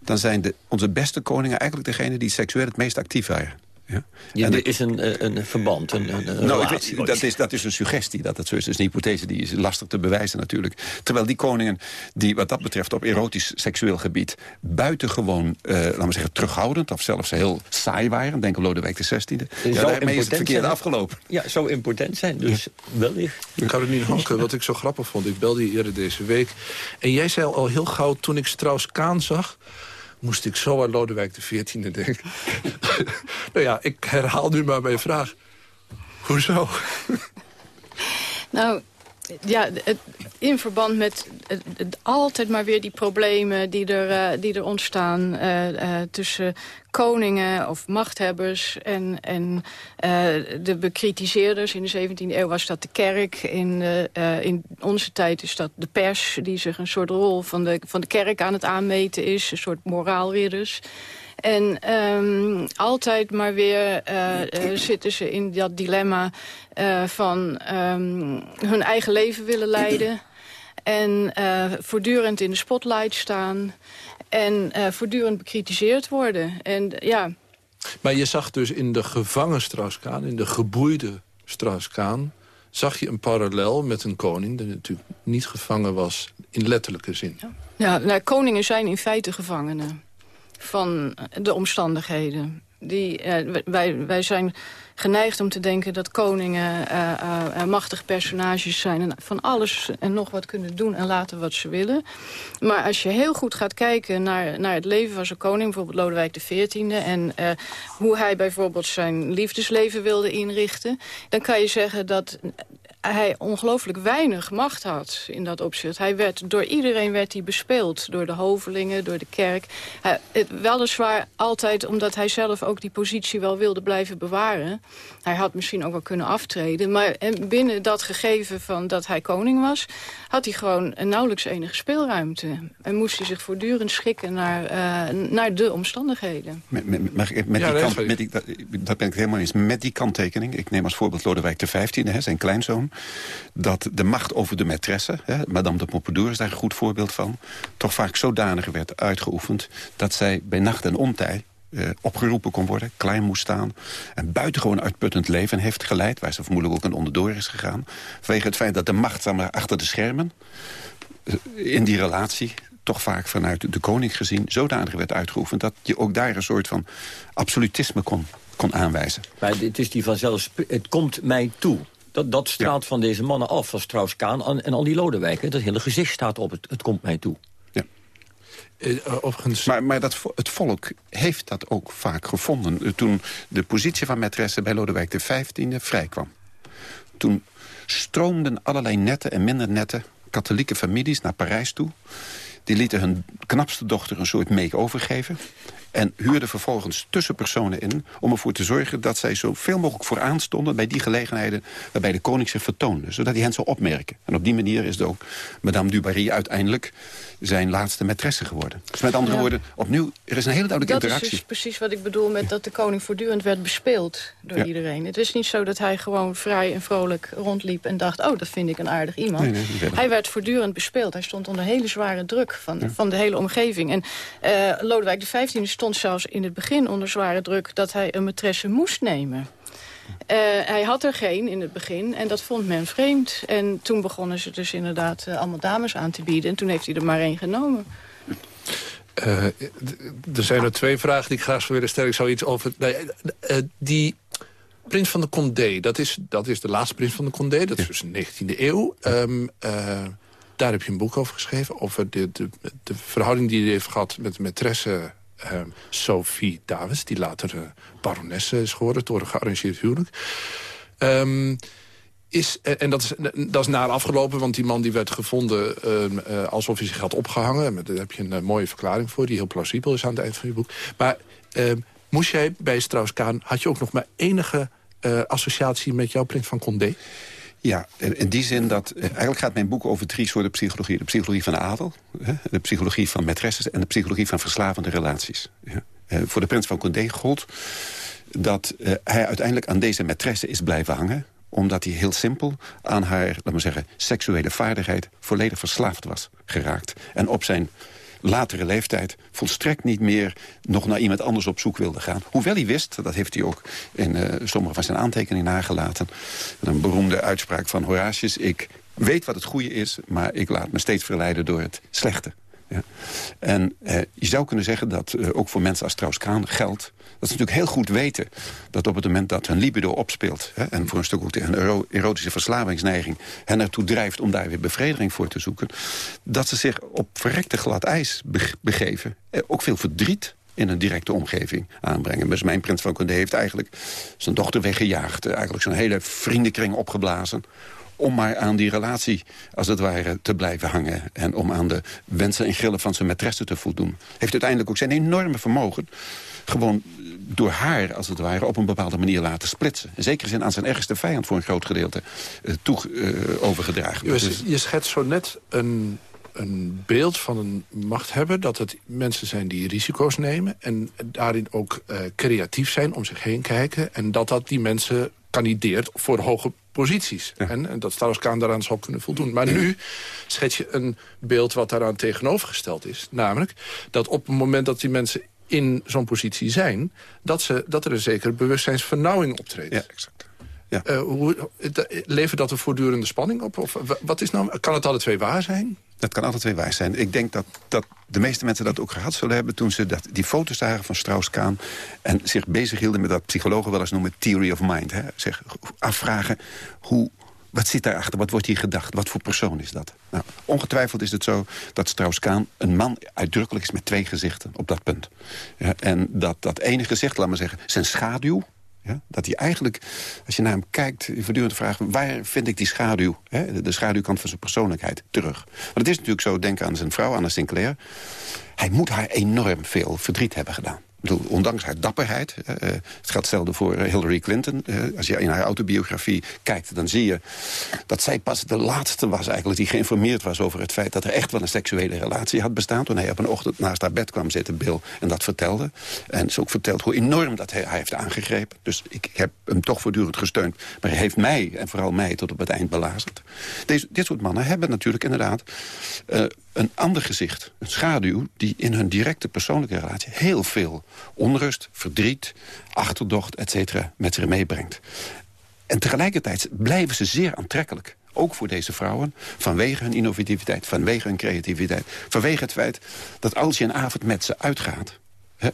dan zijn de, onze beste koningen eigenlijk degene die seksueel het meest actief waren. Ja. ja en er is een, een verband, een, een nou, weet, dat, is, dat is een suggestie dat het zo is. Dat is een hypothese die is lastig te bewijzen natuurlijk. Terwijl die koningen die wat dat betreft op erotisch seksueel gebied... buitengewoon, uh, laten we zeggen, terughoudend of zelfs heel saai waren. Denk aan Lodewijk XVI. Ja, daarmee is het verkeerd zijn. afgelopen. Ja, zo impotent zijn, dus ja. wellicht. Caroline Hanke, wat ik zo grappig vond, ik belde je eerder deze week. En jij zei al heel gauw, toen ik Strauss-Kaan zag moest ik zo aan Lodewijk de XIV denken. nou ja, ik herhaal nu maar mijn vraag. Hoezo? nou, ja, in verband met altijd maar weer die problemen die er, uh, die er ontstaan... Uh, uh, tussen koningen of machthebbers en, en de bekritiseerders. In de 17e eeuw was dat de kerk. In, in onze tijd is dat de pers die zich een soort rol van de, van de kerk aan het aanmeten is. Een soort moraalridders. En um, altijd maar weer uh, uh, zitten ze in dat dilemma uh, van um, hun eigen leven willen leiden. En voortdurend in de spotlight staan. En voortdurend bekritiseerd worden. En ja... Maar je zag dus in de gevangen Strauss-Kaan, in de geboeide Strauss-Kaan... zag je een parallel met een koning die natuurlijk niet gevangen was in letterlijke zin. Ja, ja nou, koningen zijn in feite gevangenen van de omstandigheden. Die, uh, wij, wij zijn geneigd om te denken dat koningen uh, uh, machtige personages zijn... en van alles en nog wat kunnen doen en laten wat ze willen. Maar als je heel goed gaat kijken naar, naar het leven van zo'n koning... bijvoorbeeld Lodewijk XIV... en hoe hij bijvoorbeeld zijn liefdesleven wilde inrichten... dan kan je zeggen dat hij ongelooflijk weinig macht had in dat opzicht. Hij werd, door iedereen werd hij bespeeld. Door de hovelingen, door de kerk. Hij, het, weliswaar altijd omdat hij zelf ook die positie wel wilde blijven bewaren. Hij had misschien ook wel kunnen aftreden. Maar binnen dat gegeven van dat hij koning was... had hij gewoon nauwelijks enige speelruimte. En moest hij zich voortdurend schikken naar, uh, naar de omstandigheden. Met, met, met, ja, die kant, met die, dat, dat ben ik helemaal eens. Met die kanttekening, ik neem als voorbeeld Lodewijk XV, hè, zijn kleinzoon... dat de macht over de maîtresse, hè, Madame de Pompadour is daar een goed voorbeeld van... toch vaak zodanig werd uitgeoefend... dat zij bij nacht en ontij uh, opgeroepen kon worden, klein moest staan... en buitengewoon uitputtend leven heeft geleid... waar ze vermoedelijk ook een onderdoor is gegaan... vanwege het feit dat de macht achter de schermen... Uh, in die relatie toch vaak vanuit de koning gezien... zodanig werd uitgeoefend dat je ook daar een soort van absolutisme kon, kon aanwijzen. Maar het is die vanzelf... Het komt mij toe. Dat, dat straalt ja. van deze mannen af, als Strauss-Kaan en al die Lodewijken. Dat hele gezicht staat op, het, het komt mij toe. Uh, overigens... Maar, maar dat, het volk heeft dat ook vaak gevonden. Uh, toen de positie van maîtresse bij Lodewijk XV vrijkwam. Toen stroomden allerlei nette en minder nette katholieke families naar Parijs toe. Die lieten hun knapste dochter een soort make-over geven. En huurden vervolgens tussenpersonen in om ervoor te zorgen... dat zij zoveel mogelijk vooraan stonden bij die gelegenheden... waarbij de koning zich vertoonde, zodat hij hen zou opmerken. En op die manier is het ook Madame du Barry uiteindelijk zijn laatste maîtresse geworden. Dus met andere woorden, opnieuw, er is een hele duidelijke dat interactie. Dat is dus precies wat ik bedoel met dat de koning voortdurend werd bespeeld door ja. iedereen. Het is niet zo dat hij gewoon vrij en vrolijk rondliep en dacht... oh, dat vind ik een aardig iemand. Nee, nee, hij werd voortdurend bespeeld. Hij stond onder hele zware druk van, ja. van de hele omgeving. En uh, Lodewijk XV stond zelfs in het begin onder zware druk... dat hij een maîtresse moest nemen. Uh, hij had er geen in het begin en dat vond men vreemd. En toen begonnen ze dus inderdaad uh, allemaal dames aan te bieden. En toen heeft hij er maar één genomen. Uh, er zijn er twee vragen die ik graag zou willen stellen. Ik zou iets over... die prins van de Condé, dat is, dat is de laatste prins van de Condé. Dat is dus de 19e eeuw. Um, daar heb je een boek over geschreven. Over de, de, de verhouding die hij heeft gehad met de maîtresse uh, Sophie Davis... die later uh, baronesse is geworden door een gearrangeerd huwelijk. Um, is, en dat is, dat is naar afgelopen, want die man die werd gevonden uh, alsof hij zich had opgehangen. Daar heb je een mooie verklaring voor, die heel plausibel is aan het eind van je boek. Maar ehm, moest jij bij Strauss-Kaan, had je ook nog maar enige associatie met jouw prins van Condé? Ja, in die zin dat... Eigenlijk gaat mijn boek over drie soorten psychologie. De psychologie van de adel, de psychologie van maîtresses... en de psychologie van verslavende relaties. Voor de prins van Condé gold dat hij uiteindelijk aan deze maîtresse is blijven hangen omdat hij heel simpel aan haar, laten we zeggen, seksuele vaardigheid... volledig verslaafd was geraakt. En op zijn latere leeftijd volstrekt niet meer nog naar iemand anders op zoek wilde gaan. Hoewel hij wist, dat heeft hij ook in uh, sommige van zijn aantekeningen nagelaten... een beroemde uitspraak van Horatius... ik weet wat het goede is, maar ik laat me steeds verleiden door het slechte. En eh, je zou kunnen zeggen dat uh, ook voor mensen als Strauss-Kaan geldt... dat ze natuurlijk heel goed weten dat op het moment dat hun libido opspeelt... Hè, en voor een stuk ook een erotische verslavingsneiging... hen ertoe drijft om daar weer bevrediging voor te zoeken... dat ze zich op verrekte glad ijs begeven. Eh, ook veel verdriet in een directe omgeving aanbrengen. Dus mijn prins van Condé heeft eigenlijk zijn dochter weggejaagd. Eigenlijk zijn hele vriendenkring opgeblazen om maar aan die relatie, als het ware, te blijven hangen. En om aan de wensen en grillen van zijn maîtresse te voldoen. Heeft uiteindelijk ook zijn enorme vermogen gewoon door haar, als het ware, op een bepaalde manier laten splitsen. In zekere zin aan zijn ergste vijand voor een groot gedeelte uh, toe, uh, overgedragen. Je, dus... je schetst zo net een, een beeld van een machthebber... dat het mensen zijn die risico's nemen... en daarin ook uh, creatief zijn, om zich heen kijken... en dat dat die mensen kandideert voor hoge posities. Ja. En, en, dat Strauss-Kaan daaraan zal kunnen voldoen. Maar nu schets je een beeld wat daaraan tegenovergesteld is. Namelijk dat op het moment dat die mensen in zo'n positie zijn... Dat, ze, dat er een zekere bewustzijnsvernauwing optreedt. Ja, exact. Ja. Uh, hoe, levert dat een voortdurende spanning op? Of wat is nou, kan het alle twee waar zijn? Dat kan alle twee waar zijn. Ik denk dat, dat de meeste mensen dat ook gehad zullen hebben... toen ze dat, die foto's zagen van Strauss-Kaan... en zich bezighielden met wat psychologen wel eens noemen theory of mind. Hè? Zich afvragen hoe, wat zit daarachter? Wat wordt hier gedacht? Wat voor persoon is dat? Nou, ongetwijfeld is het zo dat Strauss-Kaan een man uitdrukkelijk is met twee gezichten op dat punt. Ja, en dat dat ene gezicht, laat maar zeggen, zijn schaduw... Dat hij eigenlijk, als je naar hem kijkt, voortdurend vraagt... waar vind ik die schaduw, hè, de schaduwkant van zijn persoonlijkheid, terug? Want het is natuurlijk zo, denk aan zijn vrouw, Anna Sinclair... hij moet haar enorm veel verdriet hebben gedaan ondanks haar dapperheid. Uh, het geldt hetzelfde voor eh, Hillary Clinton. Als je in haar autobiografie kijkt, dan zie je dat zij pas de laatste was eigenlijk... die geïnformeerd was over het feit dat er echt wel een seksuele relatie had bestaan. Toen hij op een ochtend naast haar bed kwam zitten, Bill, en dat vertelde. En ze ook vertelt hoe enorm dat hij, heeft aangegrepen. Dus ik heb hem toch voortdurend gesteund. Maar hij heeft mij, en vooral mij, tot op het eind belazerd. Deze, dit soort mannen hebben natuurlijk inderdaad een ander gezicht. Een schaduw die in hun directe persoonlijke relatie... heel veel onrust, verdriet, achterdocht, etc. met zich meebrengt. En tegelijkertijd blijven ze zeer aantrekkelijk. Ook voor deze vrouwen, vanwege hun innovativiteit, vanwege hun creativiteit. Vanwege het feit dat als je een avond met ze uitgaat...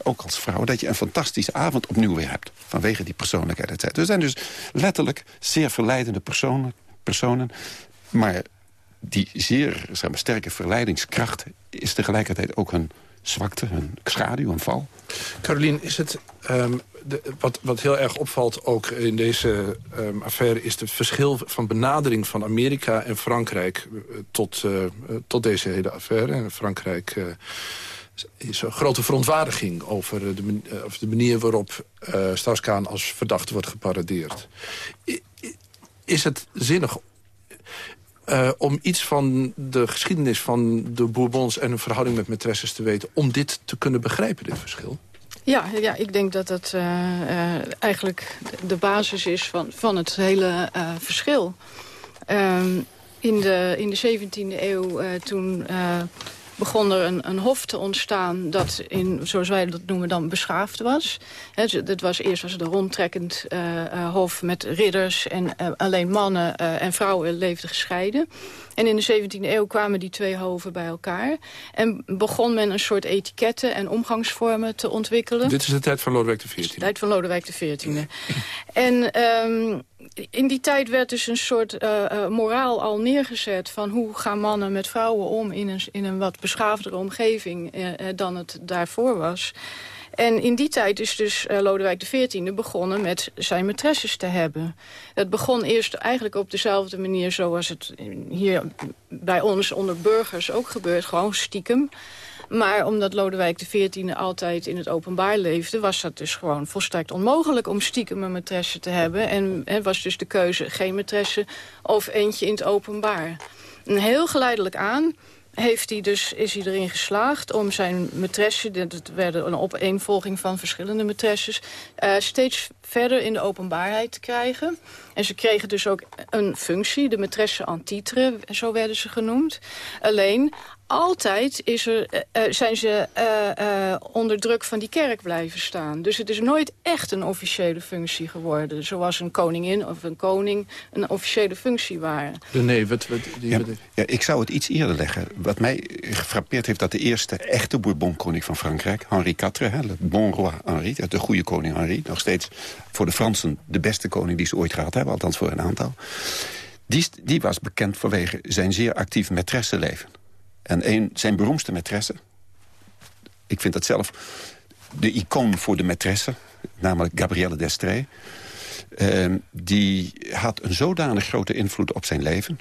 ook als vrouw, dat je een fantastische avond opnieuw weer hebt. Vanwege die persoonlijkheid. Er zijn dus letterlijk zeer verleidende personen, personen maar die zeer zeg maar, sterke verleidingskracht is tegelijkertijd ook een zwakte, een schaduw, een val. Caroline, is het, um, de, wat, wat heel erg opvalt ook in deze um, affaire... is het verschil van benadering van Amerika en Frankrijk... Uh, tot, uh, tot deze hele affaire. En Frankrijk uh, is een grote verontwaardiging over de, over de manier waarop uh, als verdachte wordt geparadeerd. Is het zinnig uh, om iets van de geschiedenis van de Bourbons... en hun verhouding met maîtresses te weten... om dit te kunnen begrijpen, dit verschil? Ja, ja ik denk dat dat uh, uh, eigenlijk de basis is van, van het hele verschil. Ehm, in, de, in de 17e eeuw, toen begon er een, een hof te ontstaan dat in, zoals wij dat noemen, dan beschaafd was. Het was eerst was het een rondtrekkend uh, hof met ridders en uh, alleen mannen uh, en vrouwen leefden gescheiden. En in de 17e eeuw kwamen die twee hoven bij elkaar. En begon men een soort etiketten en omgangsvormen te ontwikkelen. Dit is de tijd van Lodewijk XIV. De tijd van Lodewijk XIV. en um, in die tijd werd dus een soort uh, uh, moraal al neergezet... van hoe gaan mannen met vrouwen om in een, in een wat beschaafdere omgeving... Uh, dan het daarvoor was. En in die tijd is dus Lodewijk XIV begonnen met zijn maîtresses te hebben. Het begon eerst eigenlijk op dezelfde manier zoals het hier bij ons onder burgers ook gebeurt. Gewoon stiekem. Maar omdat Lodewijk XIV altijd in het openbaar leefde... was dat dus gewoon volstrekt onmogelijk om stiekem een maîtresse te hebben. En het was dus de keuze geen maîtresse of eentje in het openbaar. En heel geleidelijk aan heeft hij dus, is hij erin geslaagd om zijn maîtresse... dat werden een opeenvolging van verschillende maîtresses... Uh, steeds verder in de openbaarheid te krijgen. En ze kregen dus ook een functie, de maîtresse en titre, zo werden ze genoemd. Alleen, altijd is er, uh, zijn ze uh, onder druk van die kerk blijven staan. Dus het is nooit echt een officiële functie geworden. Zoals een koningin of een koning een officiële functie waren. Nee, wat, wat, die, ja, ja, ik zou het iets eerder leggen. Wat mij gefrappeerd heeft dat de eerste echte Bourbon-koning van Frankrijk... Henri IV, hè, le bon roi Henri, de goede koning Henri... nog steeds voor de Fransen de beste koning die ze ooit gehad hebben. Althans voor een aantal. Die, die was bekend vanwege zijn zeer actief maîtressenleven. En een, zijn beroemdste maîtresse... ik vind dat zelf de icoon voor de maîtresse... namelijk Gabrielle d'Estrée... Ehm, die had een zodanig grote invloed op zijn leven.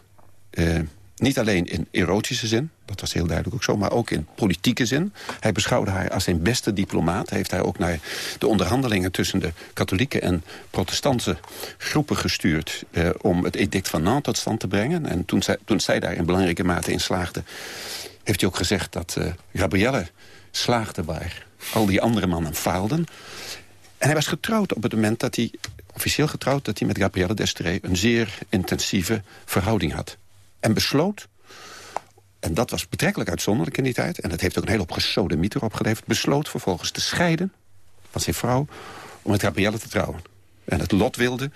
Uh, niet alleen in erotische zin, dat was heel duidelijk ook zo... maar ook in politieke zin. Hij beschouwde haar als zijn beste diplomaat. Heeft hij ook naar de onderhandelingen tussen de katholieke en protestantse groepen gestuurd... Eh, om het edict van Nantes tot stand te brengen. En toen zij, toen zij daar in belangrijke mate in slaagde... heeft hij ook gezegd dat uh, Gabrielle slaagde waar al die andere mannen faalden. En hij was getrouwd op het moment dat hij, officieel getrouwd... dat hij met Gabrielle Destree een zeer intensieve verhouding had en besloot en dat was betrekkelijk uitzonderlijk in die tijd... en dat heeft ook een hele hoop mieter opgeleverd... besloot vervolgens te scheiden van zijn vrouw om met Gabrielle te trouwen. En het lot wilde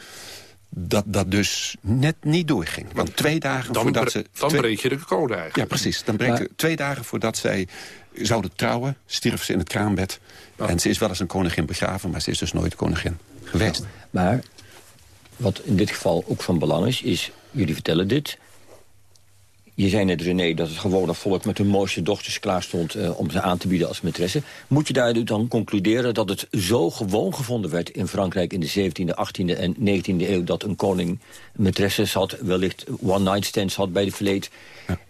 dat dat dus net niet doorging. Want twee dagen dan voordat ze... Dan breek je de code eigenlijk. Ja, precies. Dan breek je, twee dagen voordat zij zouden trouwen... stierf ze in het kraambed. En ze is wel eens een koningin begraven... maar ze is dus nooit koningin geweest. Maar wat in dit geval ook van belang is... is, jullie vertellen dit... Je zei net, René, dat het gewone volk met hun mooiste dochters klaar stond... Uh, om ze aan te bieden als maîtresse. Moet je daaruit dan concluderen dat het zo gewoon gevonden werd... in Frankrijk in de 17e, 18e en 19e eeuw... dat een koning maîtresses had, wellicht one-night stands had bij de vleet...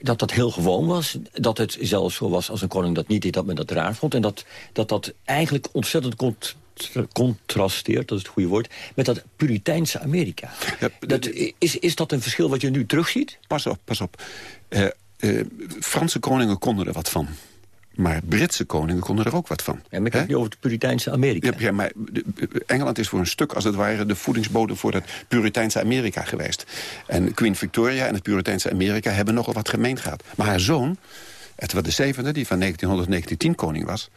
dat dat heel gewoon was. Dat het zelfs zo was als een koning dat niet deed, dat men dat raar vond. En dat dat, dat eigenlijk ontzettend komt contrasteert, dat is het goede woord, met dat Puriteinse Amerika. dat, is, is dat een verschil wat je nu terugziet? Pas op, pas op. Uh, uh, Franse koningen konden er wat van. Maar Britse koningen konden er ook wat van. Maar ik heb niet over het Puriteinse Amerika. Ja, maar Engeland is voor een stuk, als het ware... de voedingsbodem voor het Puriteinse Amerika geweest. En Queen Victoria en het Puriteinse Amerika hebben nogal wat gemeen gehad. Maar haar zoon, Edward VII, die van 1910 koning was...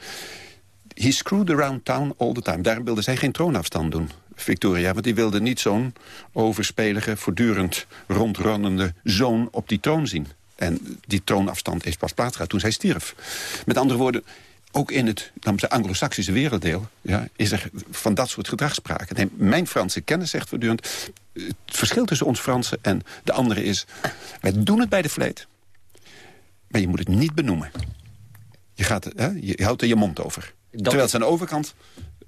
he screwed around town all the time. Daarom wilde zij geen troonafstand doen. Victoria, want die wilde niet zo'n overspelige, voortdurend rondrannende zoon op die troon zien. En die troonafstand is pas plaatsgehad toen zij stierf. Met andere woorden, ook in het anglo-saxische werelddeel... Ja, is er van dat soort gedrag sprake. Nee, mijn Franse kennis zegt voortdurend... het verschil tussen ons Fransen en de anderen is... wij doen het bij de vleet, maar je moet het niet benoemen. Je, gaat, hè, je houdt er je mond over. Terwijl het aan de overkant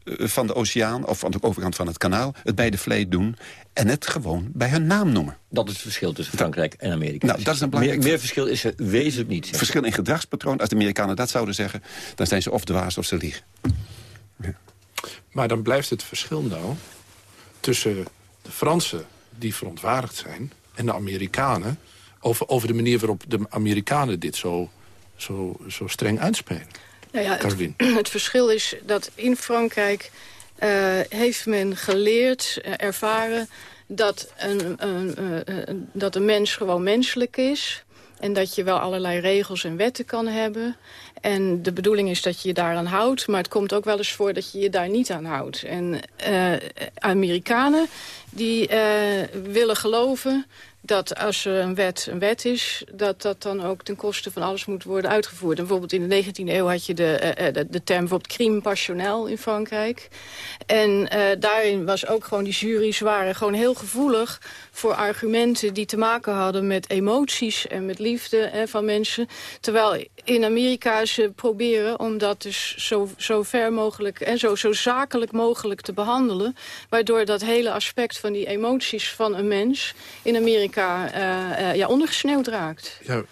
eh, van de oceaan... of aan de overkant van het kanaal, het bij de vleet doen... en het gewoon bij hun naam noemen. Dat is het verschil tussen Frankrijk en Amerika. Nou, dat is een belangrijk... meer, meer verschil is er wezenlijk niet. Verschil in gedragspatroon. Als de Amerikanen dat zouden zeggen... dan zijn ze of dwaas of ze liegen. Ja. Maar dan blijft het verschil nou... tussen de Fransen die verontwaardigd zijn... en de Amerikanen... over, over de manier waarop de Amerikanen dit zo, zo, zo streng uitspelen. Nou ja, het, het, verschil is dat in Frankrijk uh, heeft men geleerd, uh, ervaren... Dat een, een, uh, dat een mens gewoon menselijk is... En dat je wel allerlei regels en wetten kan hebben. En de bedoeling is dat je je daaraan houdt. Maar het komt ook wel eens voor dat je je daar niet aan houdt. En uh, Amerikanen die uh, willen geloven dat als er een wet een wet is... dat dat dan ook ten koste van alles moet worden uitgevoerd. Bijvoorbeeld in de 19e eeuw had je de, uh, de, de term bijvoorbeeld crime passionnel in Frankrijk. En uh, daarin was ook gewoon die jury's waren gewoon heel gevoelig... voor argumenten die te maken hadden met emoties en met liefde hè, van mensen. Terwijl in Amerika ze proberen om dat dus zo, zo ver mogelijk... en zo, zo zakelijk mogelijk te behandelen. Waardoor dat hele aspect van die emoties van een mens in Amerika uh, uh, ja, ondergesneeuwd raakt. Ja, uh,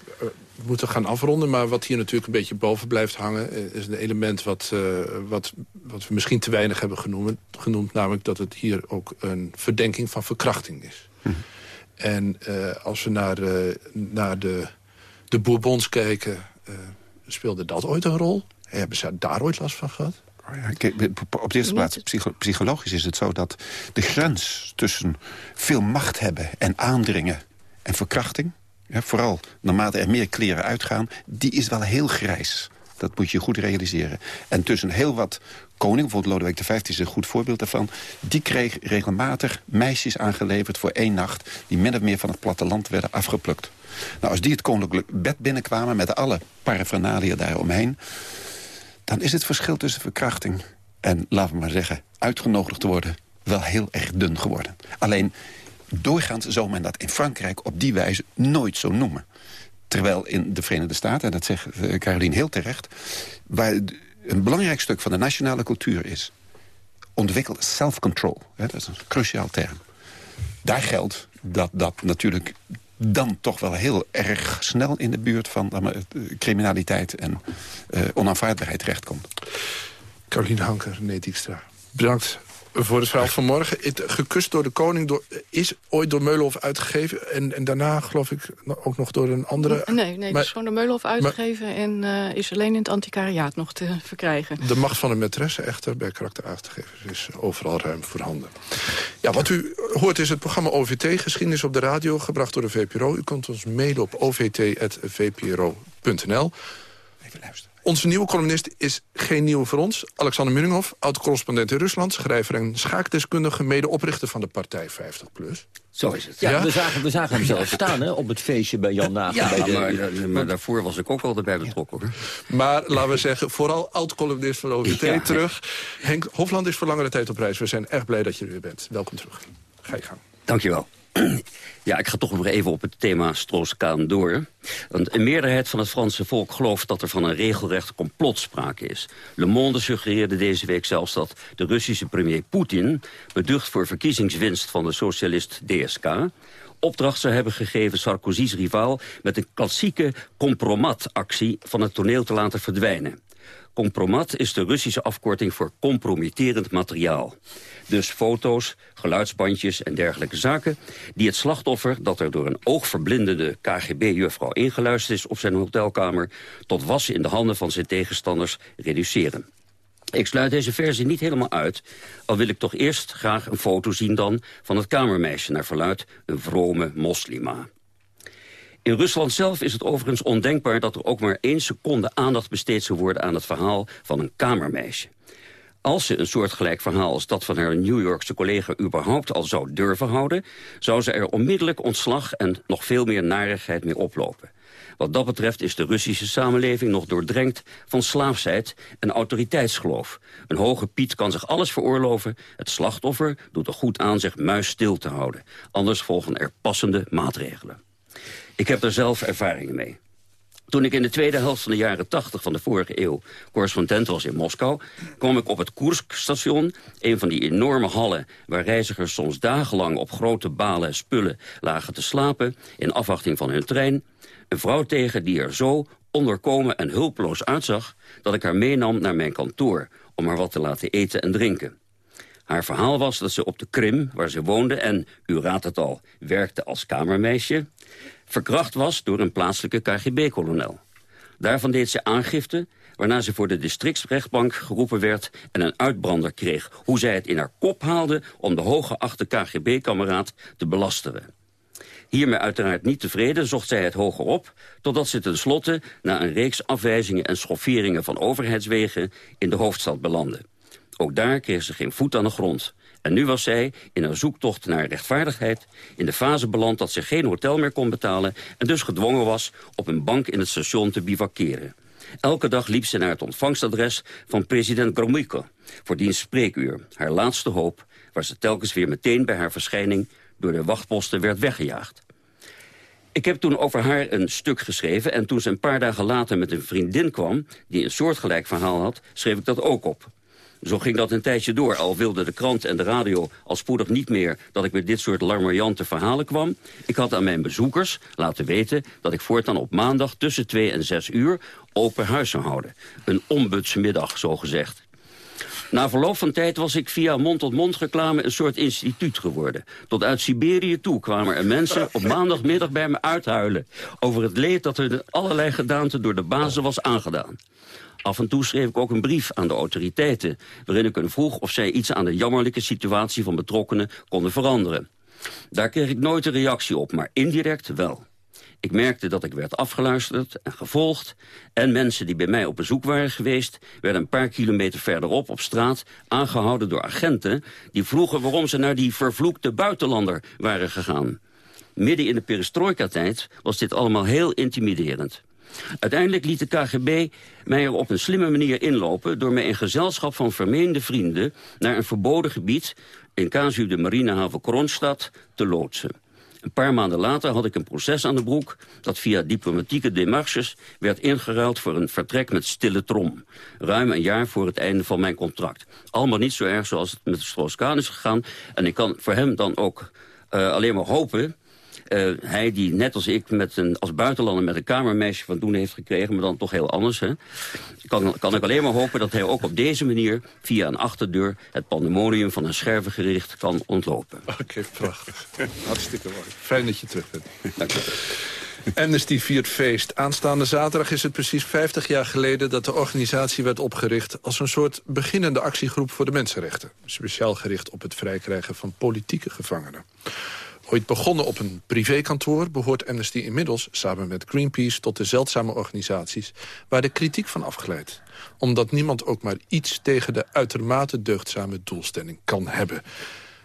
we moeten gaan afronden, maar wat hier natuurlijk een beetje boven blijft hangen... is een element wat, wat, wat we misschien te weinig hebben genoemd, genoemd... namelijk dat het hier ook een verdenking van verkrachting is. Hm. En als we naar, naar de, de Bourbons kijken, speelde dat ooit een rol? Hebben ze daar ooit last van gehad? Oh op de eerste plaats, psychologisch is het zo dat de grens tussen veel macht hebben en aandringen en verkrachting, ja, vooral naarmate er meer kleren uitgaan, die is wel heel grijs. Dat moet je goed realiseren. En tussen heel wat koningen, bijvoorbeeld Lodewijk XV is een goed voorbeeld daarvan... die kreeg regelmatig meisjes aangeleverd voor één nacht... die min of meer van het platteland werden afgeplukt. Nou, als die het koninklijk bed binnenkwamen met alle paraphernalia daaromheen dan is het verschil tussen verkrachting en, laten we maar zeggen, uitgenodigd te worden... wel heel erg dun geworden. Alleen, doorgaans zou men dat in Frankrijk op die wijze nooit zo noemen. Terwijl in de Verenigde Staten, en dat zegt Caroline heel terecht... waar een belangrijk stuk van de nationale cultuur is... ontwikkeld self-control. Dat is een cruciaal term. Daar geldt dat dat natuurlijk dan toch wel heel erg snel in de buurt van uh, criminaliteit en uh, onaanvaardbaarheid terechtkomt. Caroline Hanker, René. Bedankt voor het verhaal van morgen. Het, gekust door de koning door, is ooit door Meulenhof uitgegeven. En, en daarna geloof ik ook nog door een andere... Nee, nee het is gewoon door Meulenhof uitgegeven... en uh, is alleen in het antiquariaat nog te verkrijgen. De macht van de maîtresse echter bij karakteruitgevers is overal ruim voorhanden. Ja, wat u hoort is het programma OVT, geschiedenis op de radio... gebracht door de VPRO. U kunt ons mailen op ovt.vpro.nl. Even luisteren. Onze nieuwe columnist is geen nieuwe voor ons. Alexander Munninghoff, oud-correspondent in Rusland... schrijver en schaakdeskundige, medeoprichter van de partij 50PLUS. Zo is het. Ja, We, zagen, we zagen hem zelf staan hè, op het feestje bij Jan Nagel. Ja, bij de, maar, daarvoor was ik ook al erbij betrokken. Hoor. Maar laten we zeggen, vooral oud-columnist van OVT terug. Henk Hofland is voor langere tijd op reis. We zijn erg blij dat je er weer bent. Welkom terug. Ga je gang. Dankjewel. Ja, ik ga toch nog even op het thema Stroos-Kaan door. Want een meerderheid van het Franse volk gelooft dat er van een regelrecht complot sprake is. Le Monde suggereerde deze week zelfs dat de Russische premier Poetin... beducht voor verkiezingswinst van de socialist DSK opdracht zou hebben gegeven Sarkozy's rivaal... met een klassieke compromat-actie van het toneel te laten verdwijnen. Compromat is de Russische afkorting voor compromitterend materiaal. Dus foto's, geluidsbandjes en dergelijke zaken... die het slachtoffer, dat er door een oogverblindende KGB-juffrouw ingeluisterd is op zijn hotelkamer... tot wassen in de handen van zijn tegenstanders reduceren. Ik sluit deze versie niet helemaal uit, al wil ik toch eerst graag een foto zien dan... van het kamermeisje naar verluid een vrome moslima. In Rusland zelf is het overigens ondenkbaar dat er ook maar één seconde aandacht besteed zou worden aan het verhaal van een kamermeisje. Als ze een soortgelijk verhaal als dat van haar New Yorkse collega überhaupt al zou durven houden, zou ze er onmiddellijk ontslag en nog veel meer narigheid mee oplopen. Wat dat betreft is de Russische samenleving nog doordrenkt van slaafsheid en autoriteitsgeloof. Een hoge piet kan zich alles veroorloven. Het slachtoffer doet er goed aan zich muis stil te houden. Anders volgen er passende maatregelen. Ik heb er zelf ervaringen mee. Toen ik in de tweede helft van de jaren 80 van de vorige eeuw correspondent was in Moskou, kwam ik op het Kursk-station, een van die enorme hallen waar reizigers soms dagenlang op grote balen spullen lagen te slapen in afwachting van hun trein, een vrouw tegen die er zo onderkomen en hulpeloos uitzag dat ik haar meenam naar mijn kantoor om haar wat te laten eten en drinken. Haar verhaal was dat ze op de Krim, waar ze woonde en, u raadt het al, werkte als kamermeisje, verkracht was door een plaatselijke KGB-kolonel. Daarvan deed ze aangifte, waarna ze voor de districtsrechtbank geroepen werd... en een uitbrander kreeg, hoe zij het in haar kop haalde... om de hooggeachte KGB-kameraad te belasteren. Hiermee uiteraard niet tevreden zocht zij het hoger op... totdat ze tenslotte na een reeks afwijzingen en schofferingen van overheidswegen... in de hoofdstad belandde. Ook daar kreeg ze geen voet aan de grond. En nu was zij, in haar zoektocht naar rechtvaardigheid... in de fase beland dat ze geen hotel meer kon betalen... en dus gedwongen was op een bank in het station te bivakeren. Elke dag liep ze naar het ontvangstadres van president Gromyko... voor diens spreekuur, haar laatste hoop... waar ze telkens weer meteen bij haar verschijning... door de wachtposten werd weggejaagd. Ik heb toen over haar een stuk geschreven... en toen ze een paar dagen later met een vriendin kwam... die een soortgelijk verhaal had, schreef ik dat ook op. Zo ging dat een tijdje door, al wilde de krant en de radio al spoedig niet meer dat ik met dit soort larmoyante verhalen kwam. Ik had aan mijn bezoekers laten weten dat ik voortaan op maandag tussen 2 en 6 uur open huis zou houden. Een ombudsmiddag, zo gezegd. Na verloop van tijd was ik via mond-tot-mond reclame een soort instituut geworden. Tot uit Siberië toe kwamen er mensen op maandagmiddag bij me uithuilen... over het leed dat er in allerlei gedaanten door de bazen was aangedaan. Af en toe schreef ik ook een brief aan de autoriteiten... waarin ik hen vroeg of zij iets aan de jammerlijke situatie van betrokkenen konden veranderen. Daar kreeg ik nooit een reactie op, maar indirect wel. Ik merkte dat ik werd afgeluisterd en gevolgd... en mensen die bij mij op bezoek waren geweest... werden een paar kilometer verderop op straat aangehouden door agenten... die vroegen waarom ze naar die vervloekte buitenlander waren gegaan. Midden in de perestroika-tijd was dit allemaal heel intimiderend. Uiteindelijk liet de KGB mij er op een slimme manier inlopen... door mij in gezelschap van vermeende vrienden... naar een verboden gebied in casu de marinehaven Kronstad te loodsen. Een paar maanden later had ik een proces aan de broek... dat via diplomatieke demarches werd ingeruild voor een vertrek met stille trom. Ruim een jaar voor het einde van mijn contract. Allemaal niet zo erg zoals het met Strauss-Kaan is gegaan. En ik kan voor hem dan ook uh, alleen maar hopen uh, hij die net als ik met een, als buitenlander met een kamermeisje van doen heeft gekregen... maar dan toch heel anders, hè, kan, kan ik alleen maar hopen dat hij ook op deze manier... via een achterdeur het pandemonium van een schervengericht kan ontlopen. Oké, prachtig. Hartstikke mooi. Fijn dat je terug bent. Dank je. Amnesty viert feest. Aanstaande zaterdag is het precies 50 jaar geleden... dat de organisatie werd opgericht als een soort beginnende actiegroep voor de mensenrechten. Speciaal gericht op het vrijkrijgen van politieke gevangenen. Ooit begonnen op een privékantoor behoort Amnesty inmiddels samen met Greenpeace tot de zeldzame organisaties waar de kritiek van afgeleid. Omdat niemand ook maar iets tegen de uitermate deugdzame doelstelling kan hebben.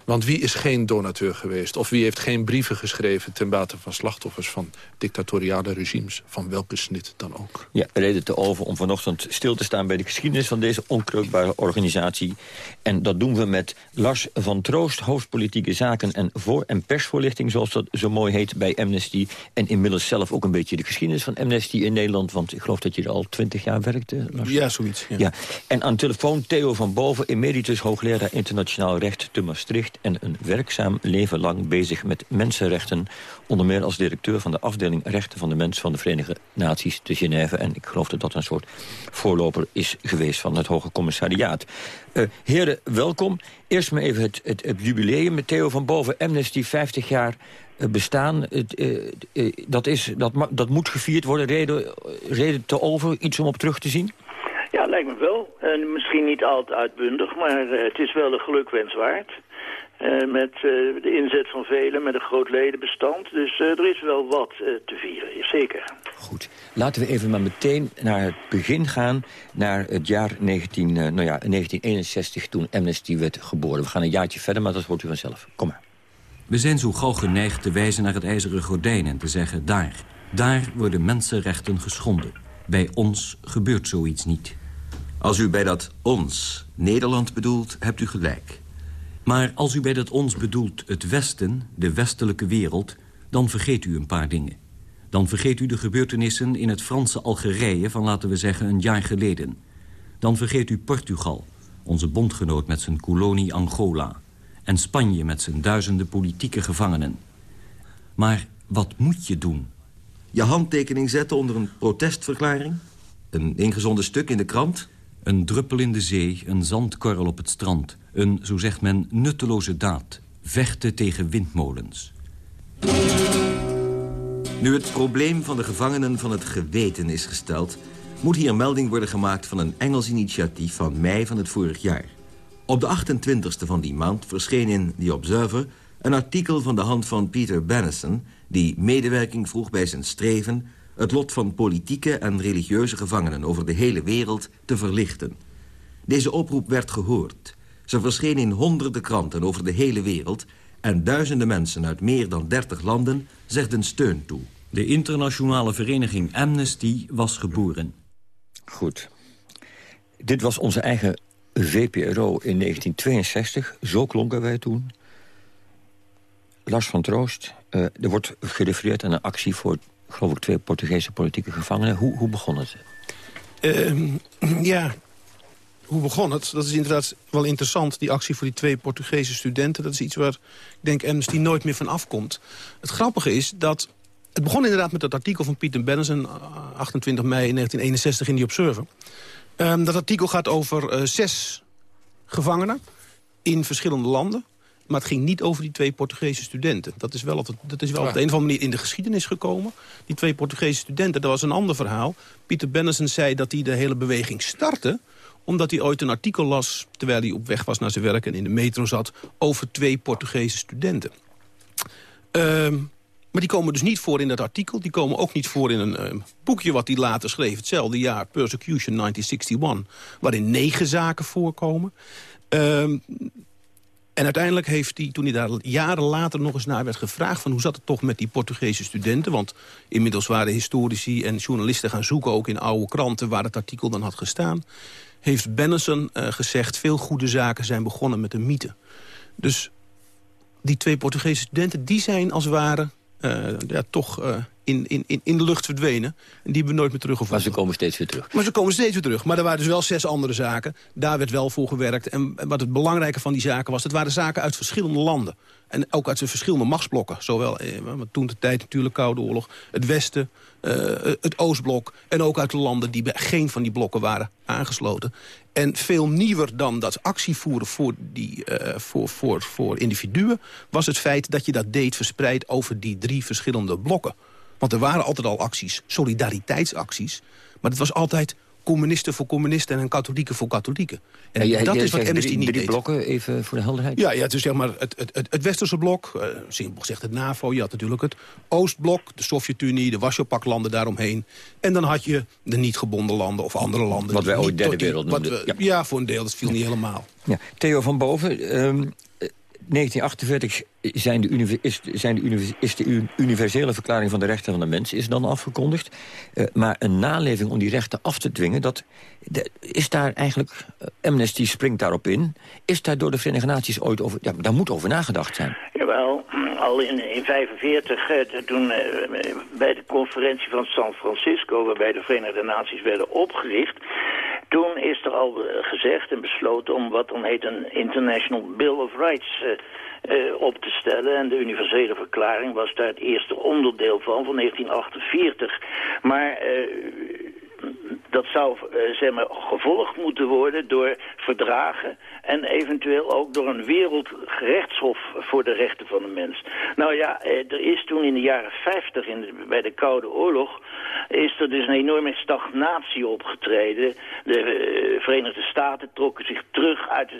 Want wie is geen donateur geweest? Of wie heeft geen brieven geschreven ten bate van slachtoffers van dictatoriale regimes, van welke snit dan ook? Ja, reden te over om vanochtend stil te staan bij de geschiedenis van deze onkreukbare organisatie. En dat doen we met Lars van Troost, hoofdpolitieke zaken en voor- en persvoorlichting, zoals dat zo mooi heet bij Amnesty. En inmiddels zelf ook een beetje de geschiedenis van Amnesty in Nederland, want ik geloof dat je er al twintig jaar werkte, Lars. Ja, zoiets. Ja. ja. En aan de telefoon Theo van Boven, emeritus hoogleraar internationaal recht te Maastricht en een werkzaam leven lang bezig met mensenrechten. Onder meer als directeur van de afdeling Rechten van de Mens van de Verenigde Naties te Genève. En ik geloof dat dat een soort voorloper is geweest van het Hoge Commissariaat. Uh, heren, welkom. Eerst maar even het, het, het jubileum met Theo van Boven. Amnesty 50 jaar uh, bestaan. Uh, dat, is, dat, dat moet gevierd worden. Reden, reden te over, iets om op terug te zien? Ja, lijkt me wel. En misschien niet altijd uitbundig, maar het is wel een gelukwens waard. Uh, met uh, de inzet van velen, met een groot ledenbestand. Dus uh, er is wel wat te vieren, zeker. Goed. Laten we even maar meteen naar het begin gaan. Naar het jaar 19, nou ja, 1961, toen Amnesty werd geboren. We gaan een jaartje verder, maar dat hoort u vanzelf. Kom maar. We zijn zo gauw geneigd te wijzen naar het ijzeren gordijn... en te zeggen, daar, daar worden mensenrechten geschonden. Bij ons gebeurt zoiets niet. Als u bij dat ons Nederland bedoelt, hebt u gelijk... Maar als u bij dat ons bedoelt het Westen, de westelijke wereld... dan vergeet u een paar dingen. Dan vergeet u de gebeurtenissen in het Franse Algerije... van laten we zeggen een jaar geleden. Dan vergeet u Portugal, onze bondgenoot met zijn kolonie Angola... en Spanje met zijn duizenden politieke gevangenen. Maar wat moet je doen? Je handtekening zetten onder een protestverklaring? Een ingezonden stuk in de krant? Een druppel in de zee, een zandkorrel op het strand... Een, zo zegt men, nutteloze daad. Vechten tegen windmolens. Nu het probleem van de gevangenen van het geweten is gesteld... moet hier melding worden gemaakt van een Engels initiatief van mei van het vorig jaar. Op de 28e van die maand verscheen in The Observer... een artikel van de hand van Peter Bennison... die medewerking vroeg bij zijn streven... het lot van politieke en religieuze gevangenen over de hele wereld te verlichten. Deze oproep werd gehoord... Ze verscheen in honderden kranten over de hele wereld... en duizenden mensen uit meer dan 30 landen zegden steun toe. De internationale vereniging Amnesty was geboren. Goed. Dit was onze eigen VPRO in 1962. Zo klonken wij toen. Lars van Troost, uh, er wordt gerefereerd aan een actie... voor, geloof ik, twee Portugese politieke gevangenen. Hoe, hoe begon het? Uh, ja, hoe begon het? Dat is inderdaad wel interessant, die actie voor die twee Portugese studenten. Dat is iets waar, ik denk, Amnesty nooit meer van afkomt. Het grappige is dat... Het begon inderdaad met dat artikel van Pieter Bennison... 28 mei 1961 in die Observer. Um, dat artikel gaat over uh, zes gevangenen in verschillende landen. Maar het ging niet over die twee Portugese studenten. Dat is wel, dat is wel op de een of andere manier in de geschiedenis gekomen. Die twee Portugese studenten, dat was een ander verhaal. Pieter Bennison zei dat hij de hele beweging startte omdat hij ooit een artikel las... terwijl hij op weg was naar zijn werk en in de metro zat... over twee Portugese studenten. Um, maar die komen dus niet voor in dat artikel. Die komen ook niet voor in een uh, boekje wat hij later schreef. Hetzelfde jaar, Persecution 1961. Waarin negen zaken voorkomen. Um, en uiteindelijk heeft hij, toen hij daar jaren later nog eens naar werd gevraagd... van hoe zat het toch met die Portugese studenten? Want inmiddels waren historici en journalisten gaan zoeken... ook in oude kranten waar het artikel dan had gestaan heeft Bennison uh, gezegd... veel goede zaken zijn begonnen met een mythe. Dus die twee Portugese studenten, die zijn als het ware uh, ja, toch uh, in, in, in de lucht verdwenen. En die hebben we nooit meer teruggevonden. Maar ze komen steeds weer terug. Maar ze komen steeds weer terug. Maar er waren dus wel zes andere zaken. Daar werd wel voor gewerkt. En wat het belangrijke van die zaken was... het waren zaken uit verschillende landen. En ook uit de verschillende machtsblokken. Zowel, eh, toen de tijd natuurlijk Koude Oorlog. Het Westen, uh, het Oostblok. En ook uit de landen die bij geen van die blokken waren aangesloten. En veel nieuwer dan dat actievoeren voor, die, uh, voor, voor, voor individuen... was het feit dat je dat deed verspreid over die drie verschillende blokken. Want er waren altijd al acties, solidariteitsacties. Maar het was altijd communisten voor communisten en katholieken voor katholieken. En ja, dat jij is wat Amnesty drie, niet drie deed. blokken, even voor de helderheid? Ja, ja het is zeg maar het, het, het, het westerse blok, uh, simpel gezegd het NAVO. Je had natuurlijk het Oostblok, de Sovjet-Unie, de Warschau-paklanden daaromheen. En dan had je de niet gebonden landen of andere landen. Wat wij ooit derde wereld noemden, we- ja. ja. voor een deel, dat viel niet helemaal. Ja. Theo van Boven, ehm, eh, 1948 zijn de is, zijn de is de universele verklaring van de rechten van de mens is dan afgekondigd. Eh, maar een naleving om die rechten af te dwingen, dat, is daar eigenlijk, eh, Amnesty springt daarop in, is daar door de Verenigde Naties ooit over, ja, daar moet over nagedacht zijn. Jawel, al in 1945, eh, toen eh, bij de conferentie van San Francisco... waarbij de Verenigde Naties werden opgericht... toen is er al eh, gezegd en besloten om wat dan heet een International Bill of Rights... op te stellen. En de universele verklaring was daar het eerste onderdeel van, van 1948. Maar... dat zou eh, zeg maar, gevolgd moeten worden door verdragen... en eventueel ook door een wereldgerechtshof voor de rechten van de mens. Nou ja, eh, er is toen in de jaren 50, in bij de Koude Oorlog... is er dus een enorme stagnatie opgetreden. De eh, Verenigde Staten trokken zich terug uit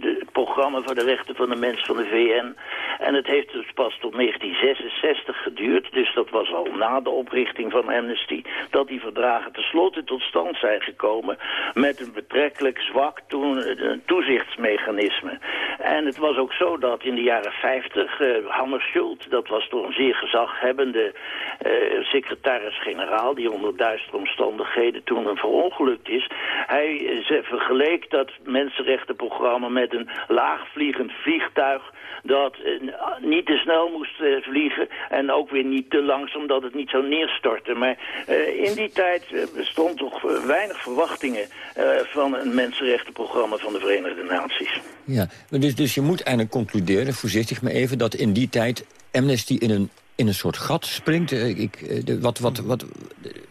het programma voor de rechten van de mens van de VN. En het heeft dus pas tot 1966 geduurd, dus dat was al na de oprichting van Amnesty... dat die verdragen tenslotte tot stand zijn gekomen met een betrekkelijk zwak eh, toezichtsmechanisme. En het was ook zo dat in de jaren 50 eh Hammarskjöld, dat was toch een zeer gezaghebbende eh, secretaris-generaal... die onder duistere omstandigheden toen een verongelukt is... hij vergeleek dat mensenrechtenprogramma met een laagvliegend vliegtuig dat niet te snel moest vliegen en ook weer niet te langzaam dat het niet zou neerstorten. Maar in die tijd bestond toch eh, weinig verwachtingen eh, van een mensenrechtenprogramma van de Verenigde Naties. Ja, dus, dus je moet eigenlijk concluderen, voorzichtig maar even... dat in die tijd Amnesty in een, in een soort gat springt... eh, Ik, de, wat, wat, wat,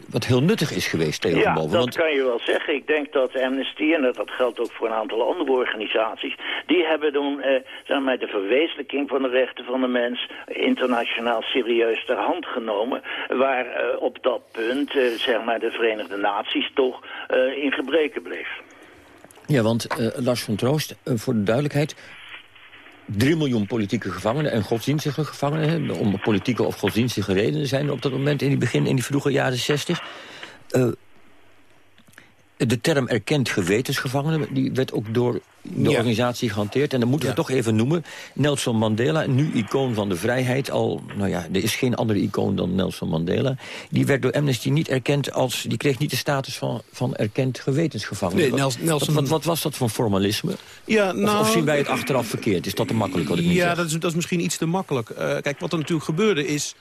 wat heel nuttig is geweest, van Ja, Boven. dat Want kan je wel zeggen. Ik denk dat Amnesty, en dat, geldt ook voor een aantal andere organisaties... die hebben toen eh, zeg maar, de verwezenlijking van de rechten van de mens... internationaal serieus ter hand genomen... waar eh, op dat punt eh, zeg maar, de Verenigde Naties toch eh, in gebreken bleef. Ja, want Lars van Troost, voor de duidelijkheid... 3 miljoen politieke gevangenen en godsdienstige gevangenen... om politieke of godsdienstige redenen zijn er op dat moment... in die begin, in die vroege jaren 60. Eh, de term erkend gewetensgevangenen... die werd ook door de Ja. organisatie gehanteerd. En dan moeten we Ja. toch even noemen. Nelson Mandela, nu icoon van de vrijheid. Al, nou ja, er is geen andere icoon dan Nelson Mandela. Die werd door Amnesty niet erkend als... die kreeg niet de status van, van erkend gewetensgevangene. Nee, Nelson- wat, wat, wat was dat voor formalisme? Ja, Of- nou, of, zien wij het achteraf verkeerd? Is dat te makkelijk wat ik Ja, zeg? dat is, dat is misschien iets te makkelijk. Eh, kijk, wat er natuurlijk gebeurde is...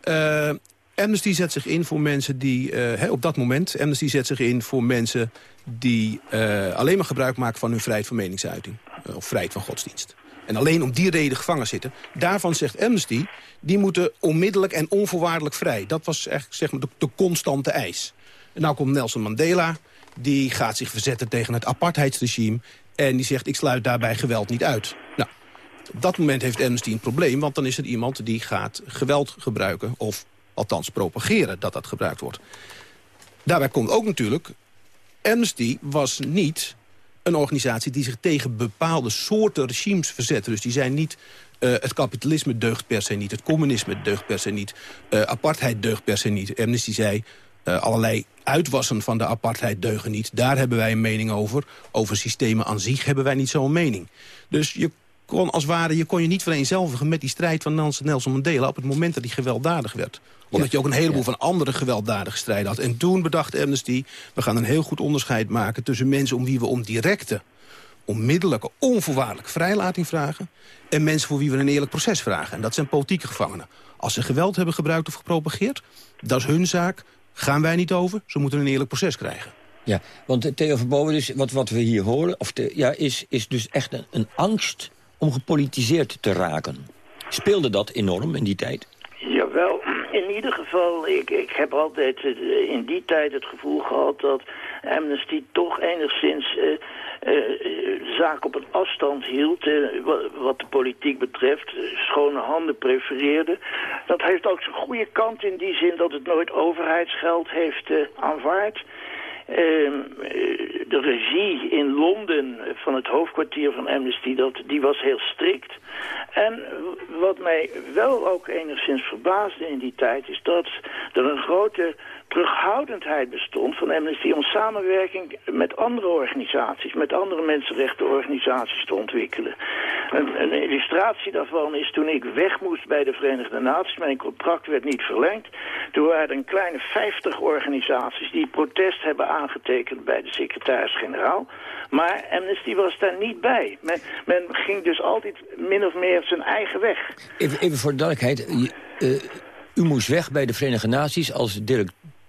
eh, Amnesty zet zich in voor mensen die... eh, op dat moment, Amnesty zet zich in voor mensen... die eh, alleen maar gebruik maken van hun vrijheid van meningsuiting. eh, of vrijheid van godsdienst. En alleen om die reden gevangen zitten. Daarvan zegt Amnesty, die moeten onmiddellijk en onvoorwaardelijk vrij. Dat was echt zeg maar, de, de constante eis. En nou komt Nelson Mandela, die gaat zich verzetten tegen het apartheidsregime... en die zegt, ik sluit daarbij geweld niet uit. Nou, op dat moment heeft Amnesty een probleem... want dan is er iemand die gaat geweld gebruiken... of althans propageren dat dat gebruikt wordt. Daarbij komt ook natuurlijk... Amnesty was niet een organisatie die zich tegen bepaalde soorten regimes verzette. Dus die zijn niet... eh, het kapitalisme deugt per se niet, het communisme deugt per se niet... eh, apartheid deugt per se niet. Amnesty zei, eh, allerlei uitwassen van de apartheid deugen niet. Daar hebben wij een mening over. Over systemen aan zich hebben wij niet zo'n mening. Dus je kon als ware, je kon je niet vereenzelvigen met die strijd van Nelson, Mandela... op het moment dat hij gewelddadig werd. Omdat je ook een heleboel van andere gewelddadige strijden had. En toen bedacht Amnesty, we gaan een heel goed onderscheid maken... tussen mensen om wie we om directe onmiddellijke, onvoorwaardelijke vrijlating vragen... en mensen voor wie we een eerlijk proces vragen. En dat zijn politieke gevangenen. Als ze geweld hebben gebruikt of gepropageerd, dat is hun zaak. Gaan wij niet over, ze moeten een eerlijk proces krijgen. Ja, want Theo van Boven, dus wat, wat we hier horen... Of ja, is, is dus echt een, een angst om gepolitiseerd te raken. Speelde dat enorm in die tijd? Jawel, in ieder geval, ik, ik heb altijd eh, in die tijd het gevoel gehad dat Amnesty toch enigszins uh, zaak op een afstand hield, wat de politiek betreft, schone handen prefereerde. Dat heeft ook zijn goede kant in die zin dat het nooit overheidsgeld heeft aanvaard. Ehm, de regie in Londen van het hoofdkwartier van Amnesty, dat, die was heel strikt. En wat mij wel ook enigszins verbaasde in die tijd... is dat er een grote terughoudendheid bestond van Amnesty... om samenwerking met andere organisaties, met andere mensenrechtenorganisaties te ontwikkelen. Een, een, illustratie daarvan is toen ik weg moest bij de Verenigde Naties... mijn contract werd niet verlengd. Toen waren er een kleine 50 organisaties die protest hebben aangetekend bij de secretaris-generaal. Maar Amnesty was daar niet bij. Men, ging dus altijd min of meer zijn eigen weg. Even, voor de duidelijkheid. Uh, u moest weg bij de Verenigde Naties als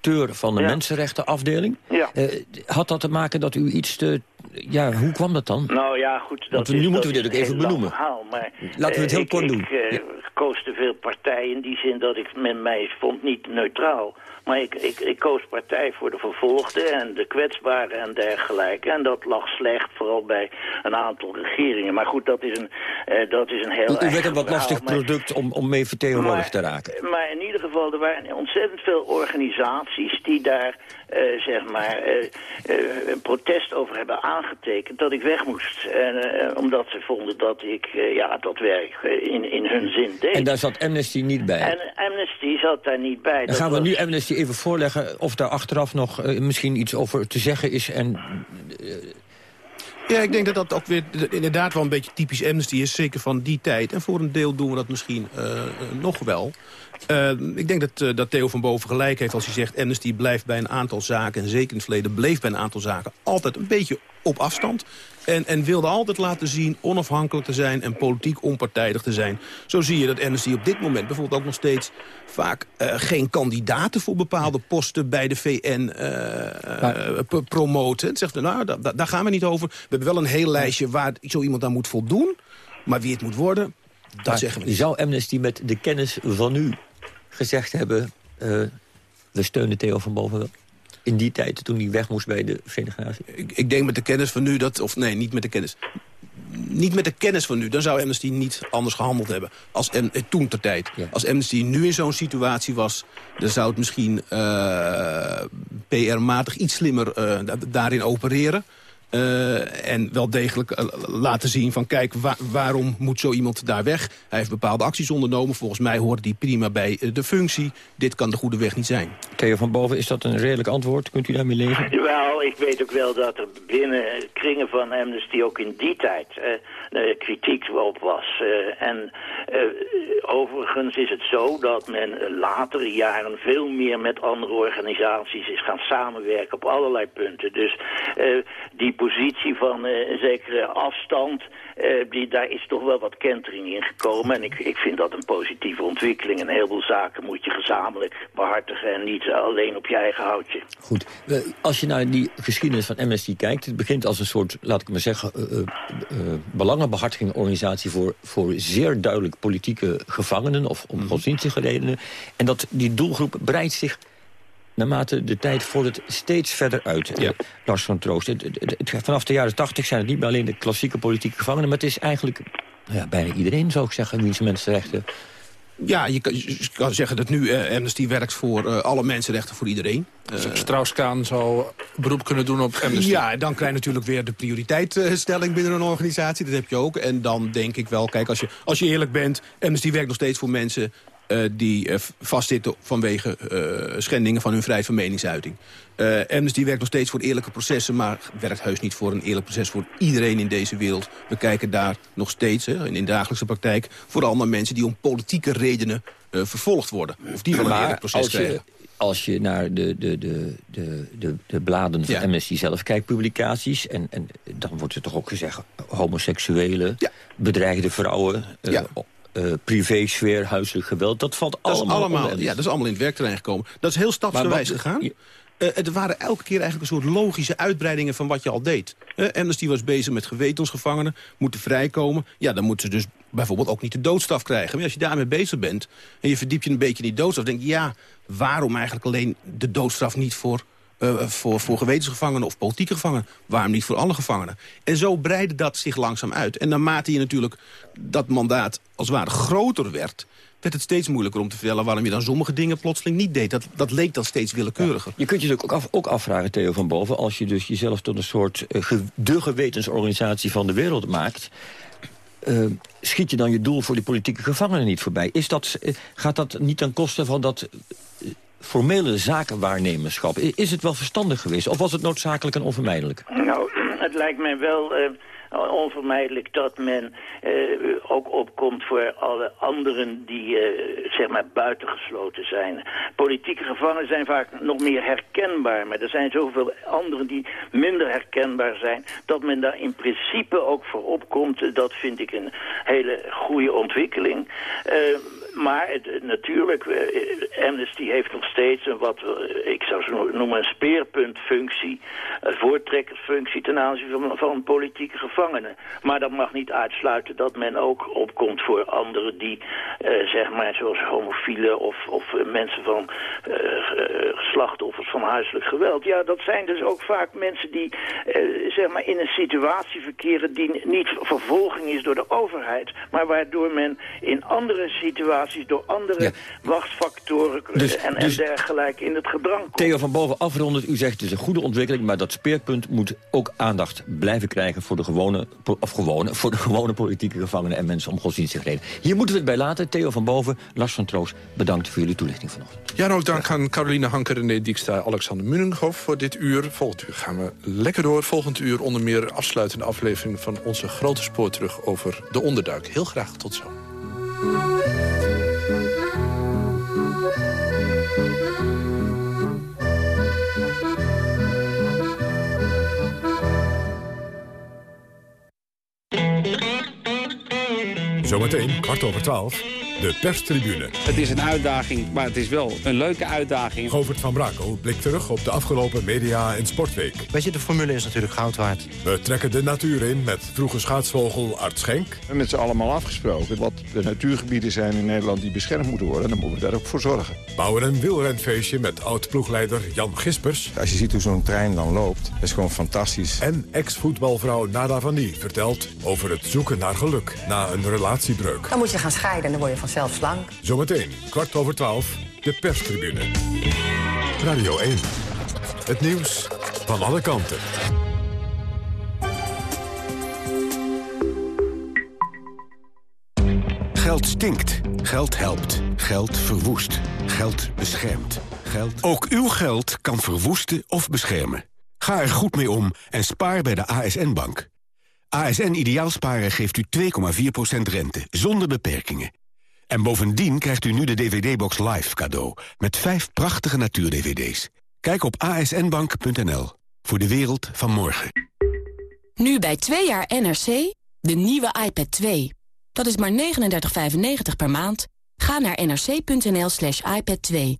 directeur van de mensenrechtenafdeling. Ja. Uh, had dat te maken dat u iets te... Ja, hoe kwam dat dan? Nou ja, goed. Dat Want nu is, moeten we dit ook even benoemen. Verhaal, maar, Laten we het heel ik, kort doen. Uh, koos te veel partijen in die zin dat ik men mij vond niet neutraal. Maar ik, ik, ik koos partij voor de vervolgden en de kwetsbaren en dergelijke. En dat lag slecht, vooral bij een aantal regeringen. Maar goed, dat is een, uh, dat is een heel U werd een wat verhaal, lastig maar- product om, om mee vertegenwoordigd te raken. maar in ieder geval, er waren ontzettend veel organisaties die daar, eh, zeg maar, eh, eh, een protest over hebben aangetekend dat ik weg moest. En, omdat ze vonden dat ik ja, dat werk in, in hun zin deed. En daar zat Amnesty niet bij. En Amnesty zat daar niet bij. Dan Dat gaan we was- nu Amnesty even voorleggen of daar achteraf nog misschien iets over te zeggen is. En Ja, ik denk dat dat ook weer inderdaad wel een beetje typisch Amnesty is. Zeker van die tijd. En voor een deel doen we dat misschien eh, eh, nog wel. Eh, ik denk dat, dat Theo van Boven gelijk heeft als hij zegt... Amnesty blijft bij een aantal zaken, en zeker in het verleden... bleef bij een aantal zaken altijd een beetje op afstand. En, en wilde altijd laten zien onafhankelijk te zijn... en politiek onpartijdig te zijn. Zo zie je dat Amnesty op dit moment bijvoorbeeld ook nog steeds... vaak eh, geen kandidaten voor bepaalde posten bij de VN eh, eh, promoten. Het zegt, nou, da- da- daar gaan we niet over. We hebben wel een heel lijstje waar zo iemand aan moet voldoen. Maar wie het moet worden, dat maar zeggen we niet. Zou Amnesty met de kennis van u gezegd hebben... we steunen Theo van Boven wel? In die tijd, toen hij weg moest bij de Verenigde Naties? Ik, ik denk met de kennis van nu dat... Of nee, niet met de kennis. Niet met de kennis van nu. Dan zou Amnesty niet anders gehandeld hebben. Als Am- eh, toen ter tijd. Als Amnesty nu in zo'n situatie was... dan zou het misschien eh, PR-matig iets slimmer eh, da- daarin opereren. Eh, en wel degelijk eh, laten zien van kijk, wa- waarom moet zo iemand daar weg? Hij heeft bepaalde acties ondernomen. Volgens mij hoort die prima bij eh, de functie. Dit kan de goede weg niet zijn. Theo van Boven, is dat een redelijk antwoord? Kunt u daarmee leven? Wel, ik weet ook wel dat er binnen kringen van Amnesty ook in die tijd kritiek op was. Eh, en eh, overigens is het zo dat men latere jaren veel meer met andere organisaties is gaan samenwerken op allerlei punten. Dus eh, die positie van een zekere afstand, eh, daar is toch wel wat kentering in gekomen. En ik, ik vind dat een positieve ontwikkeling. Een heleboel zaken moet je gezamenlijk behartigen en niet alleen op je eigen houtje. Goed. Eh, Als je naar die geschiedenis van Amnesty kijkt... het begint als een soort, laat ik maar zeggen... eh, eh, eh, belangenbehartigingsorganisatie voor, voor zeer duidelijk politieke gevangenen... of om godsdienstige redenen. En dat die doelgroep breidt zich naarmate de tijd vordert steeds verder uit. Eh, Lars van Troost. Het- het- het- vanaf de jaren tachtig zijn het niet meer alleen de klassieke politieke gevangenen... maar het is eigenlijk ja, bijna iedereen, zou ik zeggen, wiens mensenrechten... Ja, je kan, je kan zeggen dat nu eh, Amnesty werkt voor eh, alle mensenrechten voor iedereen. Eh, Strauss-Kaan zou beroep kunnen doen op Amnesty. Ja, en dan krijg je natuurlijk weer de prioriteitsstelling binnen een organisatie. Dat heb je ook. En dan denk ik wel, kijk, als je, als je eerlijk bent... Amnesty werkt nog steeds voor mensen die eh, vastzitten vanwege eh, schendingen van hun vrijheid van meningsuiting. Eh, Amnesty werkt nog steeds voor eerlijke processen... maar werkt heus niet voor een eerlijk proces voor iedereen in deze wereld. We kijken daar nog steeds, hè, in de dagelijkse praktijk... vooral naar mensen die om politieke redenen eh, vervolgd worden. Of die wel een eerlijk proces als krijgen. als je naar de, de, de, de, de, de bladen van Amnesty zelf kijkt, publicaties... en, en dan wordt er toch ook gezegd... homoseksuelen, bedreigde vrouwen... Ja. Uh, privésfeer, huiselijk geweld, dat valt dat allemaal, allemaal Ja, dat is allemaal in het werkterrein gekomen. Dat is heel stapsgewijs gegaan. Uh, het waren elke keer eigenlijk een soort logische uitbreidingen van wat je al deed. Uh, Amnesty was bezig met gewetensgevangenen, moeten vrijkomen. Ja, dan moeten ze dus bijvoorbeeld ook niet de doodstraf krijgen. Maar als je daarmee bezig bent en je verdiept je een beetje in die doodstraf... denk je, ja, waarom eigenlijk alleen de doodstraf niet voor uh, voor, voor gewetensgevangenen of politieke gevangenen. Waarom niet voor alle gevangenen? En zo breidde dat zich langzaam uit. En naarmate je natuurlijk dat mandaat als het ware groter werd werd het steeds moeilijker om te vertellen... waarom je dan sommige dingen plotseling niet deed. Dat, dat leek dan steeds willekeuriger. Je kunt je natuurlijk ook, ook afvragen, Theo van Boven... als je dus jezelf tot een soort uh, de gewetensorganisatie van de wereld maakt... Uh, schiet je dan je doel voor die politieke gevangenen niet voorbij? Is dat, gaat dat niet ten koste van dat formele zakenwaarnemerschap. Is het wel verstandig geweest? Of was het noodzakelijk en onvermijdelijk? Nou, het lijkt mij wel... Uh onvermijdelijk dat men uh, ook opkomt voor alle anderen die uh, zeg maar buitengesloten zijn. Politieke gevangenen zijn vaak nog meer herkenbaar, maar er zijn zoveel anderen die minder herkenbaar zijn, dat men daar in principe ook voor opkomt. Dat vind ik een hele goede ontwikkeling. Maar natuurlijk, Amnesty heeft nog steeds een wat, ik zou ze noemen, een speerpuntfunctie, een voortrekkersfunctie ten aanzien van, politieke gevangenen. Maar dat mag niet uitsluiten dat men ook opkomt voor anderen die, uh, zeg maar, zoals homofielen of, of mensen van uh, slachtoffers van huiselijk geweld. Ja, dat zijn dus ook vaak mensen die, zeg maar, in een situatie verkeren die niet vervolging is door de overheid, maar waardoor men in andere situaties door andere ja. machtsfactoren dus, en, dus, en dergelijke in het gedrang komt. Theo van Boven afrondend, u zegt het is een goede ontwikkeling... maar dat speerpunt moet ook aandacht blijven krijgen voor de gewone, of gewone, voor de gewone politieke gevangenen en mensen om godsdienstige Hier moeten we het bij laten. Theo van Boven, Lars van Troos, bedankt voor jullie toelichting vanochtend. Ja, ook dank aan Caroline Hanker, René Dijkstra, Alexander Munninghoff voor dit uur. Volgend uur gaan we lekker door. Volgend uur onder meer afsluitende aflevering van onze grote spoor terug over de onderduik. Heel graag tot zo. Kwart over twaalf, de perstribune. Het is een uitdaging, maar het is wel een leuke uitdaging. Govert van Brakel blikt terug op de afgelopen media- en sportweek. Weet je, de formule is natuurlijk goud waard. We trekken de natuur in met vroege schaatsvogel Art Schenk. We hebben met z'n allemaal afgesproken wat de natuurgebieden zijn in Nederland die beschermd moeten worden. Dan moeten we daar ook voor zorgen. Bouwen een wielrenfeestje met oud-ploegleider Jan Gispers. Als je ziet hoe zo'n trein dan loopt, dat is gewoon fantastisch. En ex-voetbalvrouw Nada van Die vertelt over het zoeken naar geluk na een relatiebreuk. Dan moet je gaan scheiden en dan word je vanzelf slank. Zometeen, kwart over twaalf, de perstribune. Radio 1. Het nieuws van alle kanten. Geld stinkt. Geld helpt. Geld verwoest. Geld beschermt. Geld... Ook uw geld kan verwoesten of beschermen. Ga er goed mee om en spaar bij de ASN-bank. ASN Ideaalsparen geeft u 2,4% rente, zonder beperkingen. En bovendien krijgt u nu de DVD-box Live cadeau... met vijf prachtige natuur-DVD's. Kijk op asnbank.nl voor de wereld van morgen. Nu bij 2 jaar NRC, de nieuwe iPad 2. Dat is maar 39,95 per maand. Ga naar nrc.nl slash iPad 2.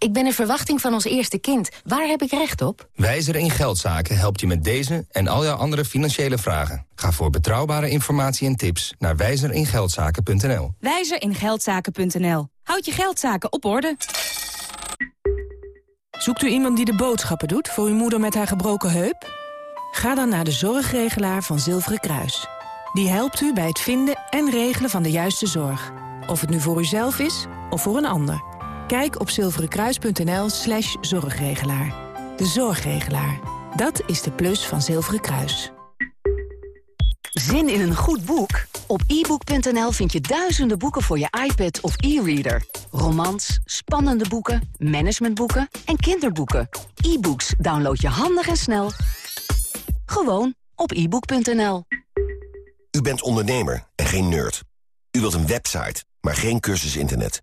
Ik ben in verwachting van ons eerste kind. Waar heb ik recht op? Wijzer in Geldzaken helpt je met deze en al jouw andere financiële vragen. Ga voor betrouwbare informatie en tips naar wijzeringeldzaken.nl. Wijzeringeldzaken.nl. Houd je geldzaken op orde. Zoekt u iemand die de boodschappen doet voor uw moeder met haar gebroken heup? Ga dan naar de zorgregelaar van Zilveren Kruis. Die helpt u bij het vinden en regelen van de juiste zorg. Of het nu voor uzelf is of voor een ander. Kijk op zilverenkruis.nl slash zorgregelaar. De zorgregelaar. Dat is de plus van Zilveren Kruis. Zin in een goed boek? Op ebook.nl vind je duizenden boeken voor je iPad of e-reader. Romans, spannende boeken, managementboeken en kinderboeken. E-books download je handig en snel. Gewoon op ebook.nl. U bent ondernemer en geen nerd. U wilt een website, maar geen cursus internet.